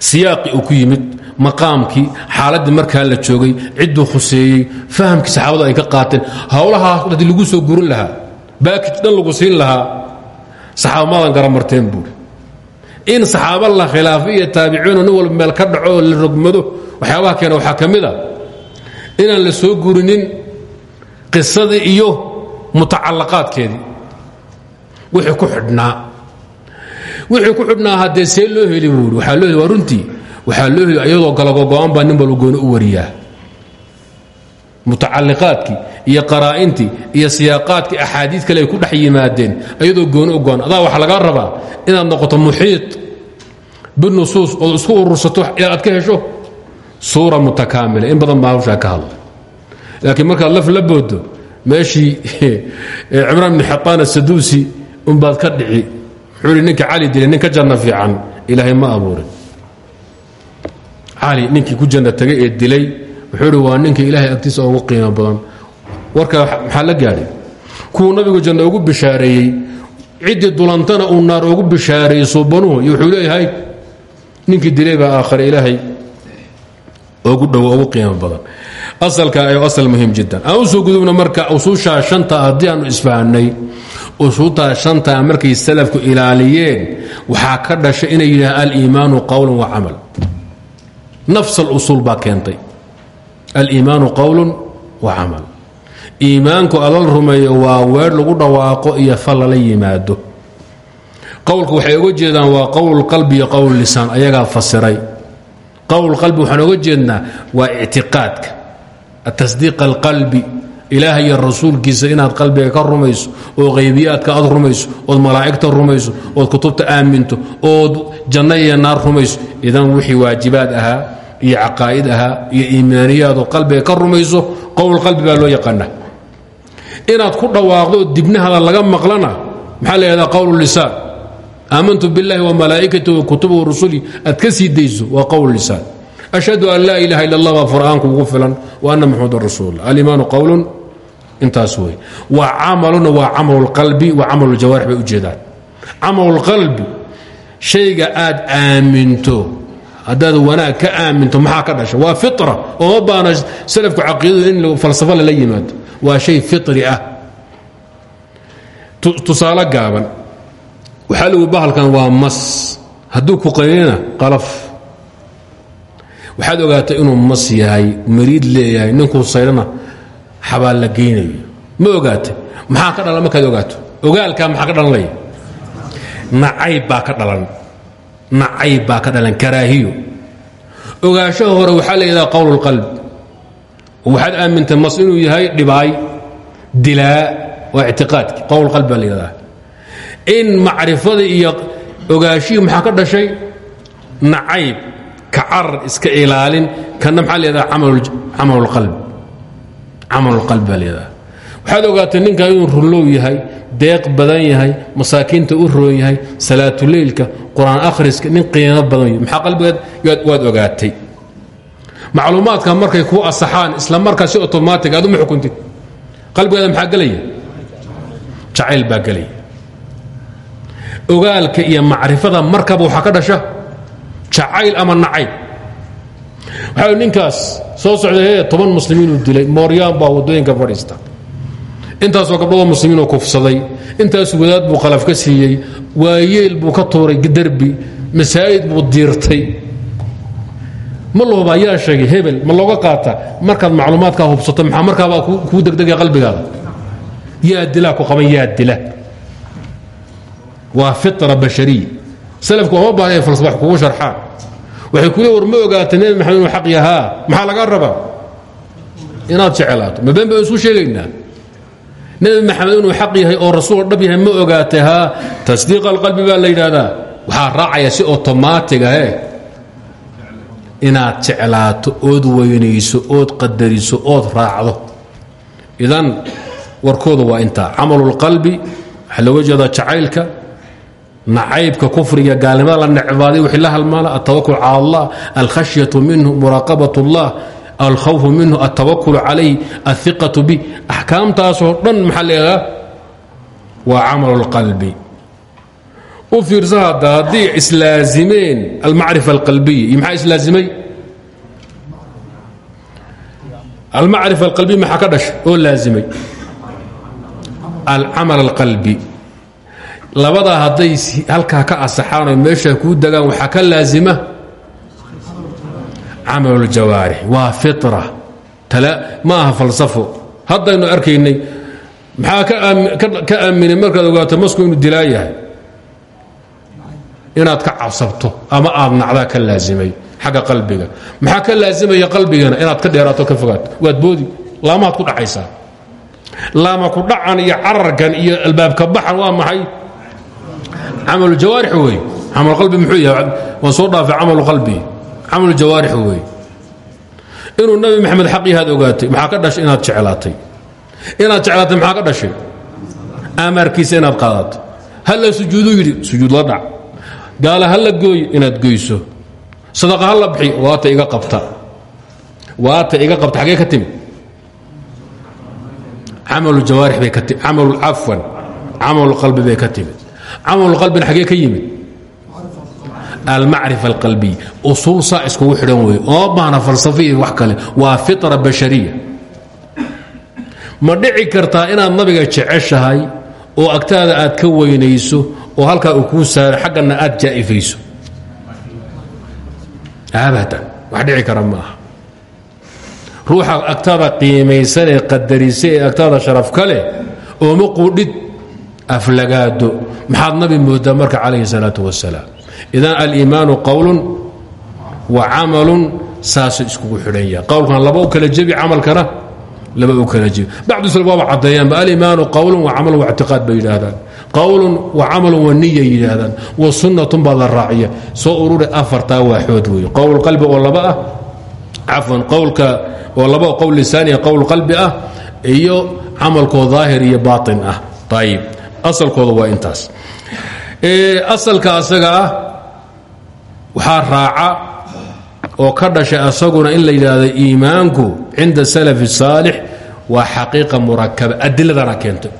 Siyaaqi ku yimid maqaamkii xaaladdii markaa la joogay cidduu khuseeyey fahamkii saxaabadu ay ka qaateen howlahaas haddii lagu soo gurin lahaa baakij dhan lagu siin lahaa saxaaba maadan garamarteen buuri. In saxaaba la khilaafo iyo taabiciino nin walba meel ka dhaco la rogmado waxyaabaha keena waxaa ka mid a inaan la soo gurinin qisadii iyo mutacallaqaadkeedii. Wixii ku xidhnaa. Wixii ku xidhnaa haddee see loo heli buuri waxaa loo runtii waxaa loo heli iyadoo galagogo'an baa nin balba gooni u wariyaa. Mutacalliqaadkii iyo qaraa'intii iyo siyaaqaadkii axaadiid kale ku dhex yimaadeen iyadoo gooni u go'an. Adaa waxaa lagaa rabaa inaad noqoto muxiid binusuus ood isku urursato ilaa aad ka hesho suura mutakaamila. In badan baa hawshaa ka hadlay laakiin markaad laf la boodo meeshii cimraan bni xataan asaduusi unbaad ka dhici. Wuxuu i ninka cali dilay nin ka fiican ilaahay ma abuurin cali ninkii ku janno tagay ee dilay wuxuu hi waa ninka ilaahay agtiisa ugu qiimo badan. Warka maxaa la gaadhay kuwuu nabigu janno ugu bishaareeyey ciddii dulantana uu naar ugu bishaareeyey suubanuhu wuxuu leeyahay ninkii dilay baa aakhare ilaahay ugu dhowo ugu qiimo badan. Asalka ayo asal muhiim jiddan. Aan gudubna marka usuushaa shanta haddii aanu isfahanay usuultaa shantaa markay salafku ilaaliyeen waxaa ka dhashay inay yidhahaan aliimaanu qowlun wa camal nafs alusuul baa keentay. Aliimaanu qowlun wa camal. Iimaanku alal rumeeyo waa weer lagu dhawaaqo iyo fal lala yimaado. Qowlku waxay oga jeedaan waa qowl qalbi iyo qowl lisaan ayagaa fasiray. Qowl qalbi waxaan oga jeednaa waa ictiqaadka. Atasdiiq alqalbi ilaah rasuulkiisa inaad qalbiga ka rumayso oo qaybiyaadka aad rumayso ood malaa'igta rumayso ood kutubta aaminto ood janno iyo naar rumayso idan wixii waajibaad ahaa iyo caqaa'id ahaa iyo iimaaniyaadoo qalbiga ka rumayso qowl qalbi baa loo yaqaana inaad ku dhawaaqdo dibnahada laga maqlana maxaa la yhahdaa qowl lisaan? Aamantu biاllahi wamalaa'ikati wakutubi warusuli aad ka sii dayso waa qowl lisaan ashhadu an laa ilaha illa allah baa fur-aanku ugu filan wa anna maxamudan rasuul alimaanu qowlun intaas wey wa camaluna waa camalulqalbi wa camaluljawaarix bay ujeedaan camalulqalbi shayga aad aaminto haddaad wanaag ka aaminto maxaa ka dhasha waa fira ooma baana salafku caqiidadu in falsafa lala yimaado waa shay firi ah tusaale gaaban waxaa lagu bahalkan waa mas hadduu ku qaninina qalaf waxaad ogaatay inuu mas yahay mariid leeyahay ninkuu saydhana xabaal la geynayo. Ma ogaatay? Maxaa ka dhalan? Markaad ogaato? Ogaalkaa maxaa ka dhalanlaya nacayb baa ka dhalan. Nacayb baa ka dhalan karaahiyo. Ogaanshaha hore waxaa la yidhaha qowl اlqalb waxaad aamintay mas inuu yahay dhibaay dilaa waa ictiqaadki. Qowl qalb la yidhahdaa in macrifadii iyo ogaashihii maxaa ka dhashay? Nacayb ka carar iska ilaalin kana maxaa la yidhaha camal اlqalb camal اlqalb baa yidhahdaa. Waxaad ogaatay ninkan inuu runlow yahay deeq badan yahay masaakiinta u roon yahay salaatuleylka qur'aan akhriska nin qiimo badan maxaa qalbigeed waad ogaatay? Macluumaadka markay kuu asaxaan isla markaa si otomaatig aad uma xukuntid qalbigeeda maxaa gelaya jacayl baa gelaya ogaalka iyo macrifada markaba waxaa ka dhasha jacayl ama nacayb. Waxaa ninkaas soo socday he toban muslimiinuu dilay mooryaan baa waddooyinka fadhiista intaasoo gabdhadoo muslimiinoo kufsaday intaas wadaad buu qalaf ka siiyey waayeel buu ka tuuray derbi masaa'id buu diirtay. Ma lahuba yaa sheegay hebel ma looga qaata markaad macluumaadkaa hubsato maxaa markaabaa kuu degdegaya qalbigaada? Yaa dilaa ku qaban yaa dila. Waa fitra bashariya salafku oma baahna falsafax kugu sharxaan waxay ku le war ma ogaata nebi maxamed inuu xaq yahaa. Maxaa laga rabaa? Inaad jeclaato. Ma been baan isku sheegaynaa. Nebi maxamed inuu xaq yahay oo rasuul dhab yahay ma ogaatay haa tasdiiq alqalbi baa la yidhaahdaa. Waxaa raacaya si otomaatiga he inaad jeclaato ood weynayso ood qadariso ood raacdo. Idan warkooda waa intaa. Camalulqalbi waxaa looga jeedaa jacaylka nacaybka kufriga gaalnimada la necbaaday wixii la halmaala altawakul cala allah alkhashyatu minhu muraaqabat اllah alkhawfu minhu altawakul calayh alhiqatu bi axkaamtaasoo dhan maxaa leedaha waa camalu اlqalbi u fiirsa hadda haddii islaazimeen almacrifa alqalbiya iyo maxaa islaazimay? Almacrifa alqalbiya maxaa ka dhashay? Oo laazimay. Alcamal alqalbi labadaa hadday halkaa ka asaxaan meesha kuu degaan waxaa ka laazima camal اljawaarix waa fitra. Ma aha falsafo. Haddaynu arkaynay maxaa ka aaminay markaad ogaato masku inuu dilaa inaad ka cabsabto ama aad nacdaa ka laazimay xagga qalbiga. Maxaa ka laazimaya qalbigana? Inaad ka dheeraato ka fogaato waad boodi. Laamaad ku dhacaysaa. Laama ku dhacan iyo cararkan iyo albaabka baxan waa maxay camal jawaarix wey camal qalbi muxuu yahay waan soo dhaafay camal qalbi camal jawaarix wey inuu nabi maxamed xaq yahaad ogaatay maxaa ka dhashay inaad jeclaatay? Inaad jeclaatay maxaa ka dhashay? Amarkiisa inaad qaadato. Halla sujuudu yidhi sujuud la dhac. Gaala halla gooyo inaad goyso. Sadaqa halla bixi waata iga qabta. Waata iga qabta xagee ka timid camalu jawaarix bay ka timid camalu cafwan camalu qalbi bay ka timid camalu qalbina xagee ka yimid? Almacrifa alqalbiya usuul saa iskugu xidhan weeye. Oo baahna falsafiya wax kale. Waa fitra bashariya. Ma dhici kartaa inaad nabiga jeceshahay oo agtaada aad ka weynayso oo halkaa uu kuu saaro xaggana aad jaa'ifayso? Abadan wax dhici kara ma agtaada qiimaysan ee agtaada sharaf ka leh ooma aflagaado. Maxaad nabi moodaa marka calayhi salaatu wasalaam idan aliimaanu qowlun wa camalun saasuu iskugu xidhan yahay. Qowlkan laba u kala jebi camalkana laba u kala jebi. Bacdu sal waaba caddeeyaanba aliimaanu qowlun wa camalun wa ictiqaad bay yidhaahdaan. Qowlun wa camalun wa niya yidhaahdaan. Wa sunnatun baa la raaciya. Soo ururi afartaa waaxood weeye qowl qalbi oo laba ah cafwan qowlka oo laba qowl lisaaniya qowl qalbi ah iyo camalkoo daahir iyo baatin ah. Ayib asalkooda waa intaas. Asalka asaga ah waxaa raaca oo ka dhashay asaguna in la yidhaahdo iimaanku cinda salafi saalix waa xaqiiqa murakaba adiladana keentay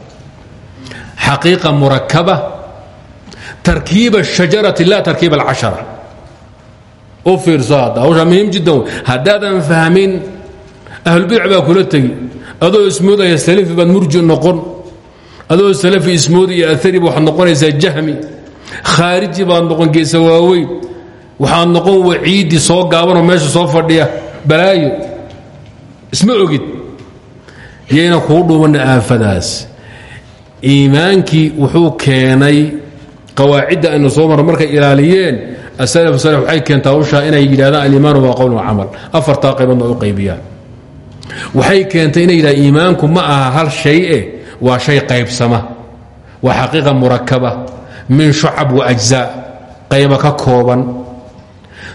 xaqiiqa murakaba tarkiiba shajarati la tarkiiba alcashara. U fiirso hadda hawshaa muhiim jiddan haddaadan fahmin ahlulbidac baa kula tegi. Adoo ismoodaya salafi baad murji noqon adoo salafi ismoodi iyo aariba waxaad noqonaysaa jahmi. Khaariji baad noqon geesa waaweyn. Waxaad noqon waciidi soo gaabanoo meesha soo fadhiya. Balaayo isma ogid. Yayna kuu dhuumanna aafadaas. Iimaankii wuxuu keenay qawaacidda aynu soo marno markay ilaaliyeen. Asalaf salaf waxay keentaa hawshaa inay yidhahdaan aliimaanu waa qowl camal. Afartaa qayboodna u qaybiyaan waxay keentay inay yidhahdaan iimaanku ma aha hal shay eh waa shay qaybsama waa xaqiiqa murakaba min shucab wa ajzaa qayba ka kooban.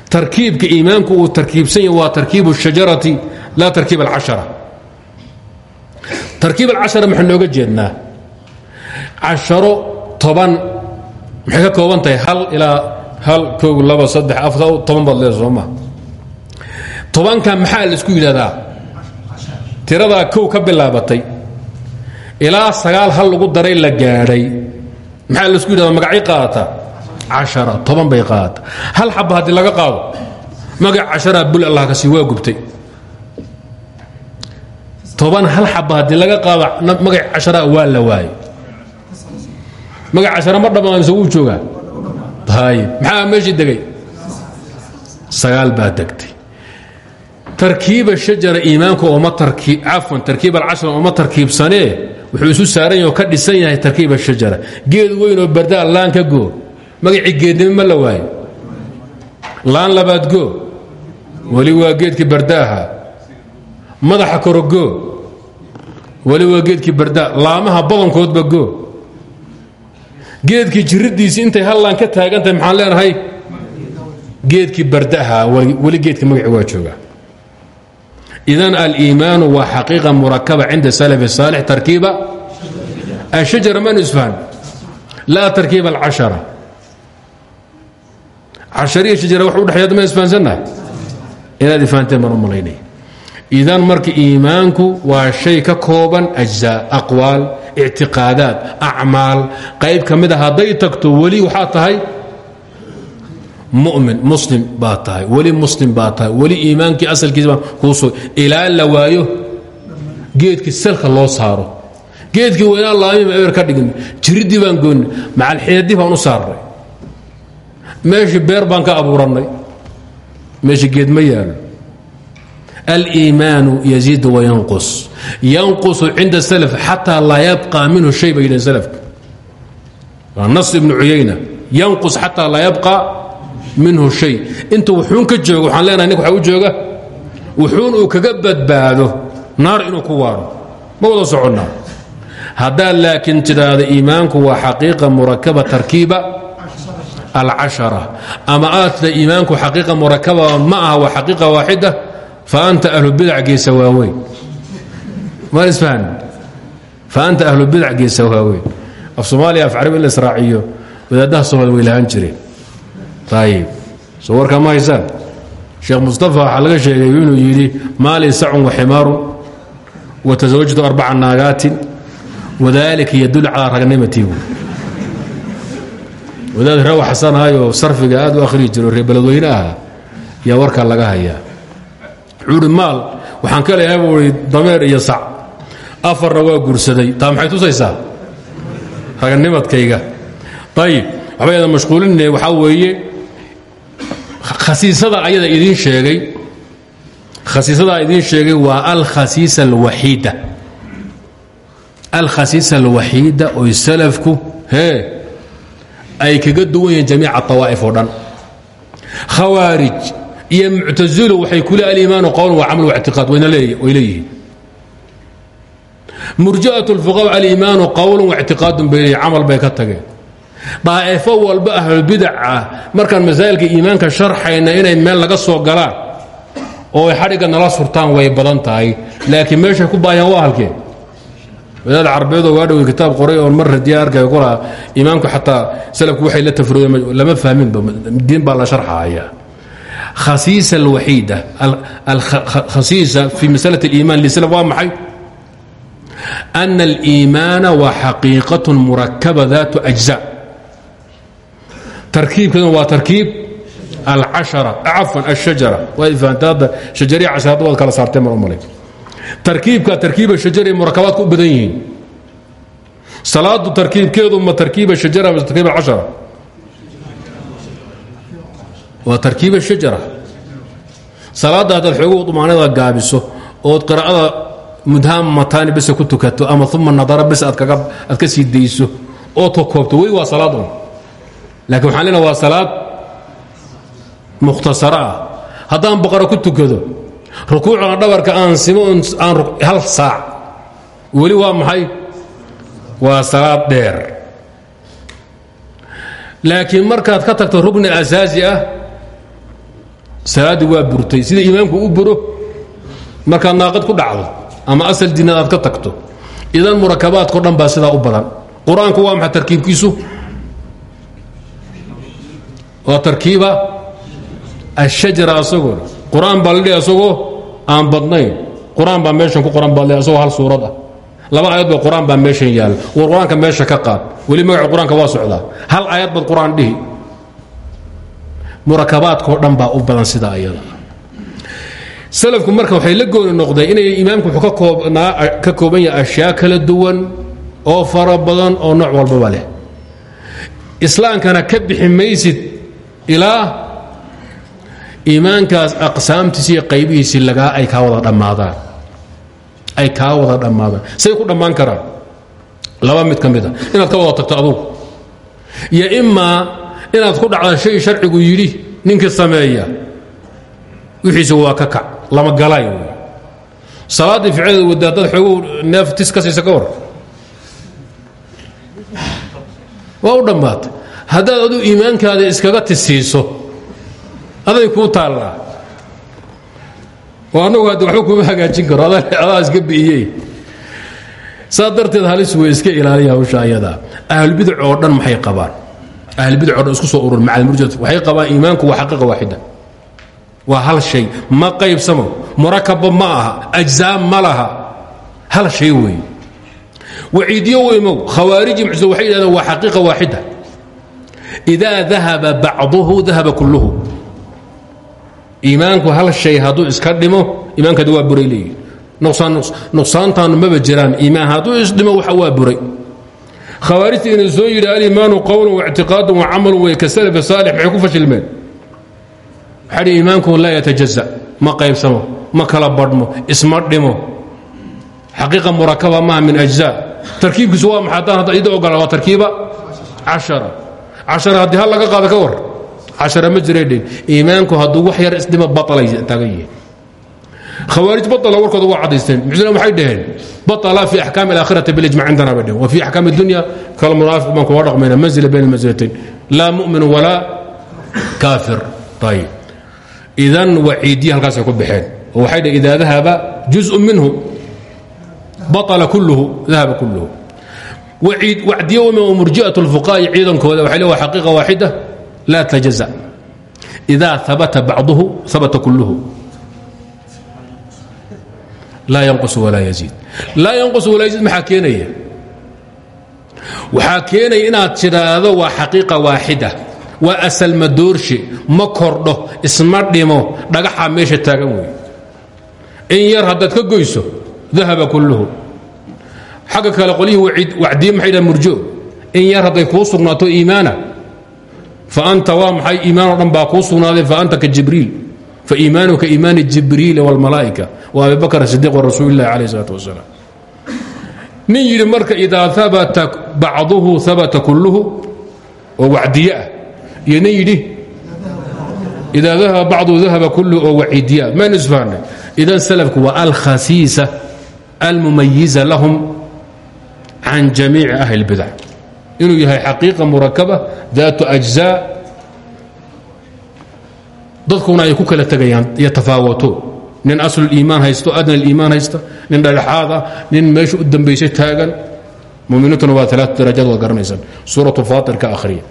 Tarkiibka iimaanku uu tarkiibsan yahy waa tarkiibu shajarati laa tarkiib alcashara. Tarkiib alcashara maxaa nooga jeednaa? Casharo toban maxay ka kooban tahay hal ilaa hal kow laba saddex afar toban baad leeda soo maa tobanka maxaa isku yidhahdaa tiradaa kow ka bilaabatay ilaa sagaal hal lagu daray la gaadhay. Maxaa la isku yidhahda magacay qaadata cashara toban bay qaadata hal xaba haddii laga qaado magac casharaa bul allah ka sii waa gubtay. Toban hal xaba haddii laga qaado magac casharaa waa la waayo. Magac cashara ma dhammaa mise wuu joogaa? Maxaa meeshii degay? Sagaal baa degtay tarkiiba shajara iimaanku tarkiib cafwan tarkiib alcashara ooma tarkiibsanee wuxuu isu saaran yaho ka dhisan yahay tarkiib ashajara geed weyn oo bardaa laan ka goo magacii geednimo ma la waayo. Laan labaad goo weli waa geedkii bardaaha. Madaxa koro goo weli waa geedkii bardaa badankoodba goo. Geedkii jiriddiisii intay hal laan ka taagantahay maxaan leenahay? Geedkii bardaha weli geedka magaci waa joogaa idan aliimaanu waa xaqiiqa murakaba cinda salaf saalix tarkiiba ashajara manu isfahan laa tarkiiba alcashara. Cashariya shajara wax udhexeeya ma isfahansannahay inaad ifahanteen baan u malaynaya. Idan marka iimaanku waa shay ka kooban ajzaa aqwaal ictiqaadaad acmaal qayb ka mida hadday tagto weli waxaa tahay mumin muslim baa tahay weli muslim baa tahay weli iimaankii asalkiisa kuusug ilaa la waayo geedkii salka loo saaro geedkii weynaa laamima eber ka dhigin jiriddii baan goonni macalxeedii baan u saarnay meeshii beer baan ka abuurannay meeshii geed ma yaalo aliimaanu yaziidu wayanqus yanqusu cinda salaf xataa laa yabqa minhu shay bay yidhaheen salafka. Waa nas yanqus xataa laa yabqa minhu shay. Inta wuxuun ka joogo waxaan leenahay ninka waxaa u jooga? Wuxuun uu kaga badbaado naar inuu ku waaro ma wada soconnaa haddaad laakiin tidhaahdo iimaanku waa xaqiiqa murakaba tarkiiba alcashara. Ama aad tida iimaanku xaqiiqa murakaba ma aha waa xaqiiqa waaxida fa anta ahlu bidac geesa waaweyn. Ma isfahan? Fa anta ahlu bidac geesa waaweyn. Af soomaaliya af carabi in la israaciyo wadaadaha soomaalid way lahaan jireen ayib soo warkaa ma haysaan sheekh mustafa waxaa laga sheegay inuu yidhi maali sacun waximaarun watasawajtu arbaca naagaatin wadalika yadul calaa ragnimati wadaad rawa xasanaayoo sarfiga aad u akhriyi jiro reer beledweyne aha yaa warkaa laga hayaa wuxuu maal waxaan ka leeyahay buu i dameer iyo sac afarna waa guursaday taa maxay tusaysaa raganimadkayga ayib waxba yada mashquulinne waxaa weeye khasiisada ayada idiin sheegay khasiisadaa idiin sheegay waa alkhasiisa alwaxiida. Alkhasiisa alwaxiida oy salafku hee ay kaga duwan yihiin jamiica awaa'if oo dhan. Khawaarij iyo muctazilo waxay kule alimaanu qowl wa camal waictiqaad way leeyihiin. Murji'at اlfuqaha alimaanu qowlun waictiqaadun bay leeyihiin camal bay ka tageen daa'ifo walba ahlulbidac ah. Markaan masaa'ilka iimaanka sharxayna inay meel laga soo galaan oo ay nala surtaan way badan tahay. Laakiin meeshay ku baayaan waa halkee? Wadaad carbeedoo waa dhow kitaab qoray oon mar radiya arkay ku lahaa. Iimaamku xataa salafku la tafroodeen lama fahminba diin baa la sharxaya khasiisa alwaxiida alkhasiisa fi masalati aliiman lislaf waa maxay? Ana aliimaana waa xaqiiqatun murakaba daatu ajza tarkiibkeeduna waa tarkiib alcashara cafwan الshajara waad fahamta hadda shajariya cashar hadda waad kala saartee mar u malay tarkiibka tarkiiba shajara murakabaadka u badan yihiin. Salaadu tarkiibkeedu ma tarkiiba shajara ma tarkiib alcashara waa tarkiiba shajara. Salaadda haddaad xoogu dumaanada gaabiso ood qiraa'ada mudhaamataani bise ku tukato ama uma nadara bis aad ka sii dayso ood ka koobto weli waa salaad un laakiin waxaan leenaha waa salaad mukhtasaro ah. Haddaan baqaro ku tukado rukuucana dhabarka aan simo aan hal saac. Weli waa maxay? Waa salaad dheer. Laakiin markaad ka tagto rugni asaasi ah salaaddii waa burtay. Sida imaamku u buro markaad naaqid ku dhacdo ama asal diinaad aad ka tagto idan murakabaadkao dhan baa sidaa u badan. Qur'aanku waa maxay tarkiibkiisu waa tarkiiba ashajara asagoo qur'aan baa asagoo aan badnayn. Qur'aan baa ku qoran baa asagoo hal suurad ah. Laba aayad ba qur'aan baa meeshan yaalla meesha ka qaad. Weli magaca qur'aanka waa socdaa hal aayad baad qur'aan dhihi. Murakabaadkao dhan baa u badan sidaa iyada. Salafku marka waxay la gooni noqdeen inay imaamku wuxuu ka kooban yahay ashyaa kala duwan oo fara badan oo nooc walbaba leh. Islaamkana ka bixi maysid ilaa iimaankaas aqsaamtiisi iyo qaybihiisii lagaa ay kaa wada dhammaadaan. Ay kaa wada dhammaadaan. Say ku dhammaan karaan. Laba mid ka mid a inaad ka wada tagto adugu. Iyo imaa inaad ku dhacda shay sharcigu yidhi ninkii sameeya. Wixiise waa ka kac. Lama galay wy salaaddii ficleeda wadaadad xoogu neef tis ka siisa ka waa u dhammaatay haddaad aduu iimaankaada iskaga tisiiso aday kuu taallaa. Oo annagu haddi waxba hagaajin karo adaa iska bi'iyey. Saa halis wey iska ilaaliya hawsha ayadaa ahlulbidac oo dhan maxay qabaan? Ahlulbidac o dhan isku soo urur macalmurjad waxay qabaan iimaanku waa xaqiiqa waaxida. Waa hal shay. Ma qaybsamo murakabba ma aha. Ajzaa ma laha. Hal shay weeye waciidyo weymow khawaariji mucso waxay yidhahdeen waa xaqiiqa waaxida idaa dahaba bacduhu dahaba kulluhu iimaanku hal shay hadduu iska dhimo iimaankaadi waa buray leeyihi nuqsaantaanu maba jiraan iimaan hadduu isdhimo waa buray khawaarijta inuu soo yidhi alimaanu qowlun waictiqaadun wa camalun way ka salafi saalix maxay ku fashilmeen waxaa dhi iimaanku laa yatajaza ma qaybsamo ma kala badhmo isma dhimo xaqiiqa murakaba maaha min ajza tarkiibkiisu waa maxay haddaan hadda ida ogola waa tarkiiba cashara cashar haddii hal laga qaado ka war cashara ma jiray dhin iimaanku hadduu wax yar isdhima batalay taagan yihiin khawaarij batala warkooda waa caddaysteen muctazila waxay dhaheen? Batala fi axkaami alaakhirati bilijmac cindana bay dhaheen. Wa fi axkaami addunya kal munaafiq baan kuga dhaqmayna. Manzila bayna mansilatayn laa mu'min walaa kaafir. Ayib idan waciidiya halkaasay ku baxeen. Oo waxay dhaheen idaa dahaba juzءu minhu batala kulluhu dahaba kulluhu wacdiyo oo murji'aة الfuqaءi ciidankooda waxay le wa xaqiiqa waaxida laa tajaزأ إida habata bacduhu habata kulluhu laa yanqus walaa yaziid laa yanqus walaa yaziid maxaa keenaya waxaa keenaya inaad tidhaahdo waa xaqiiqa waaxida waa asalmadoorshe ma kordho isma dhimo dhagaxaa meesha taagan wey in yar haddaad ka goyso dahaba kulluhu agga kale qlyihii wadiin may dha murjo in yar hadday kuu sugnaato iimaana faanta waa maay iimaanoo dhan baa kuu sugnaaday faanta ka jibriil faiimaanuka iimaani jibriil wاlmalaa'ika waabibakr sidiq warasuul illahi alay isalaat wasalaam nin yidhi marka idaa abata bacduhu abata kulluhu oo wacdiye ah iyo nin yidhi idaa dahaba bacduhu dahaba kulluhu oo waciidiya ah, maynu isfahnay idan salafku waa lahum can jamiici ahli اlbidac inuu yahay xaqiiqa murakaba daatu ajzaa dadkuna ay ku kala tegayaan iyo tafaawato nin asluliimaan haysto adna liimaan haysta nin dhadhexaad ah nin meesha u dambaysa taagan muminiintuna waa alaa darajaad waad garanaysaan suuratu faatir ka akhriya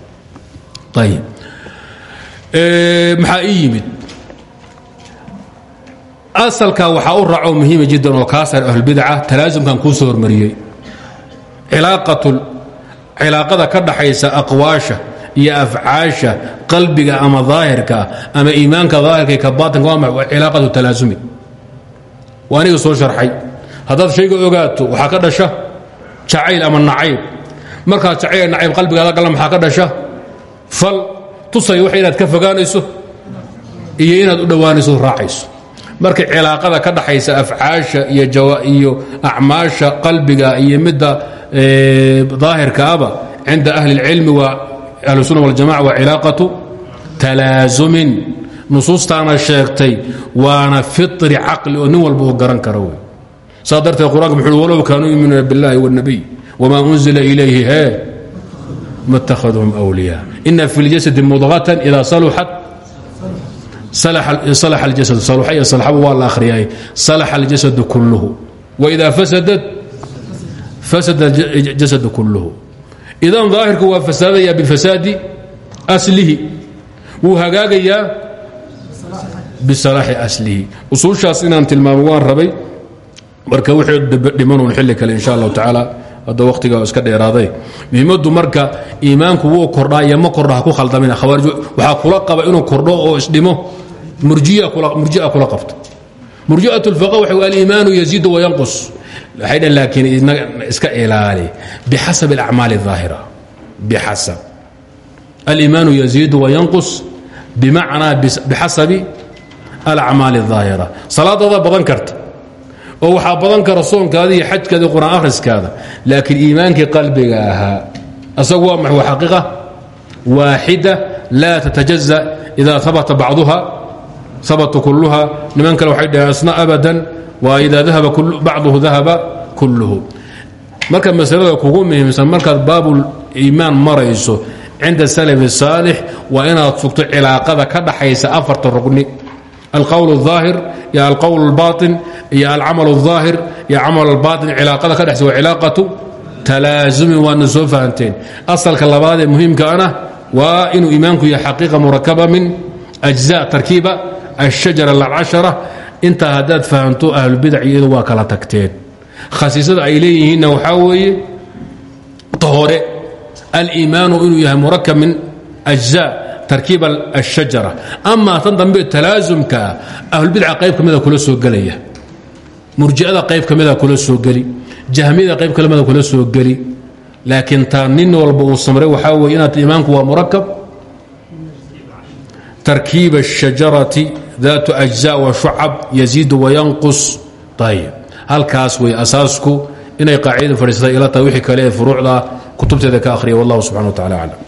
ayib maxaa ii yimid asalkaa waxaa u raaco muhiima jiddan oo kaasar ahlulbidaca talaasumkan kuu soo hormariyey cilaaqada ka dhaxaysa aqwaasha iyo afcaasha qalbiga ama daahirka ama iimaanka daahirka ka baatinka waa ma waa cilaaqatu talaasumi aniga soo sharxay. Haddaad shayga ogaato waxaa ka dhasha jacayl ama nacayb. Markaad jacayl nacayb qalbigaada gala maxaa ka dhasha? Fal tusaya wax inaad ka fogaanayso iyo inaad u dhowaanayso raacayso marka cilaaqada ka dhaxaysa afcaasha iyo iyo acmaasha qalbiga iyo midda daahirkaaba cinda ahli اlcilmi waa ahlusunna waljamaca waa cilaaqatu talaasumin nusuustaana sheegtay waana fitri caqli oo nin walba uu garan karo wey saa darteed qur-anka muxu uhi walow kaanuu yuminuuna biاllahi wالnabiy wma unzila ilayhi he ma اtakhadhum أwliya ina fi اljasadi mudغatan ida saluxat waa la akhriyay salaxa اljasadu kulluhu waida fasadat fasada jasadu kulluhu idan daahirku waa fasaadaya bifasaadi aslihi wuu hagaagayaa bisalaaxi aslihi usuushaas inaan tilmaamo waan rabay marka wixii dhimanuun xilli kale insha allahu tacaala hadda wakhtiga iska dheeraaday muhiimaddu marka iimaanku wuu kordhaa iyo ma kordha ha ku khaldamina khawaarij waxaa kula qaba inuu kordho oo isdhimo murjia kula qabto murji'at lfaqa waxa aliimaanu yaziidu wayanqus waxay dhan laakiin iska ilaali bixasab alacmaali الظaahira bixasab aliimaanu yaziidu wayanqus bimacnaa bixasabi alacmaali الظaahira salaadada badan karta oo waxaa badan kara soonkaada iyo xajkaada iyo qur'aan akhriskaada laakiin iimaankii qalbiga ahaa asagu waa maxay waa xaqiiqa? Waaxida laa tatajaza idaa abata bacduha abata kulluha. Niman kale waxay dhaheen asna abadan waa idaa dahaba bacduhu dahaba kulluhu. Marka masalada kugu muhiimsan markaad baabul iimaan marayso inda salafi saalix waa inaad sugto cilaaqada ka dhaxaysa afarta rugni alqowl الظaahir iyo alqowl اlbaطin iyo alcamal الظaahir iyo camal اlbaطin cilaaqada ka dhexaysa waa cilaaqatu talaasumin waadna soo fahanteen asalka labaad ee muhiimkaana waa inuu iimaanku yahay xaqiiqa murakaba min أجزاء tarkiiba الشhaجaر الcashرة intaa haddaad fahamto ahlulbidac iyadu waa kala tagteen khasiisada ay leeyihiinna waxaa weeye ta hore aliimaanu inuu yahay murakab min أجزاء tarkiib الشhaجaرة amaa tan dambe talaasumkaa ahlulbidca qayb ka mida kula soo gelaya murji'ada qayb ka mida kula soo geli jahmiyada qayb ka mida kula soo geli laakiin taa nin walba uu samray waxaa weye inaad iimaanku waa murakab تركيب الشجرة ذات أجزاء وشعب يزيد وينقص طيب halkaas way asaasku inay qaacidada fadhiisatay ila tahay wixii kale ee furuucda kutubteeda ka akhriya wallahu subxana wa tacala aclam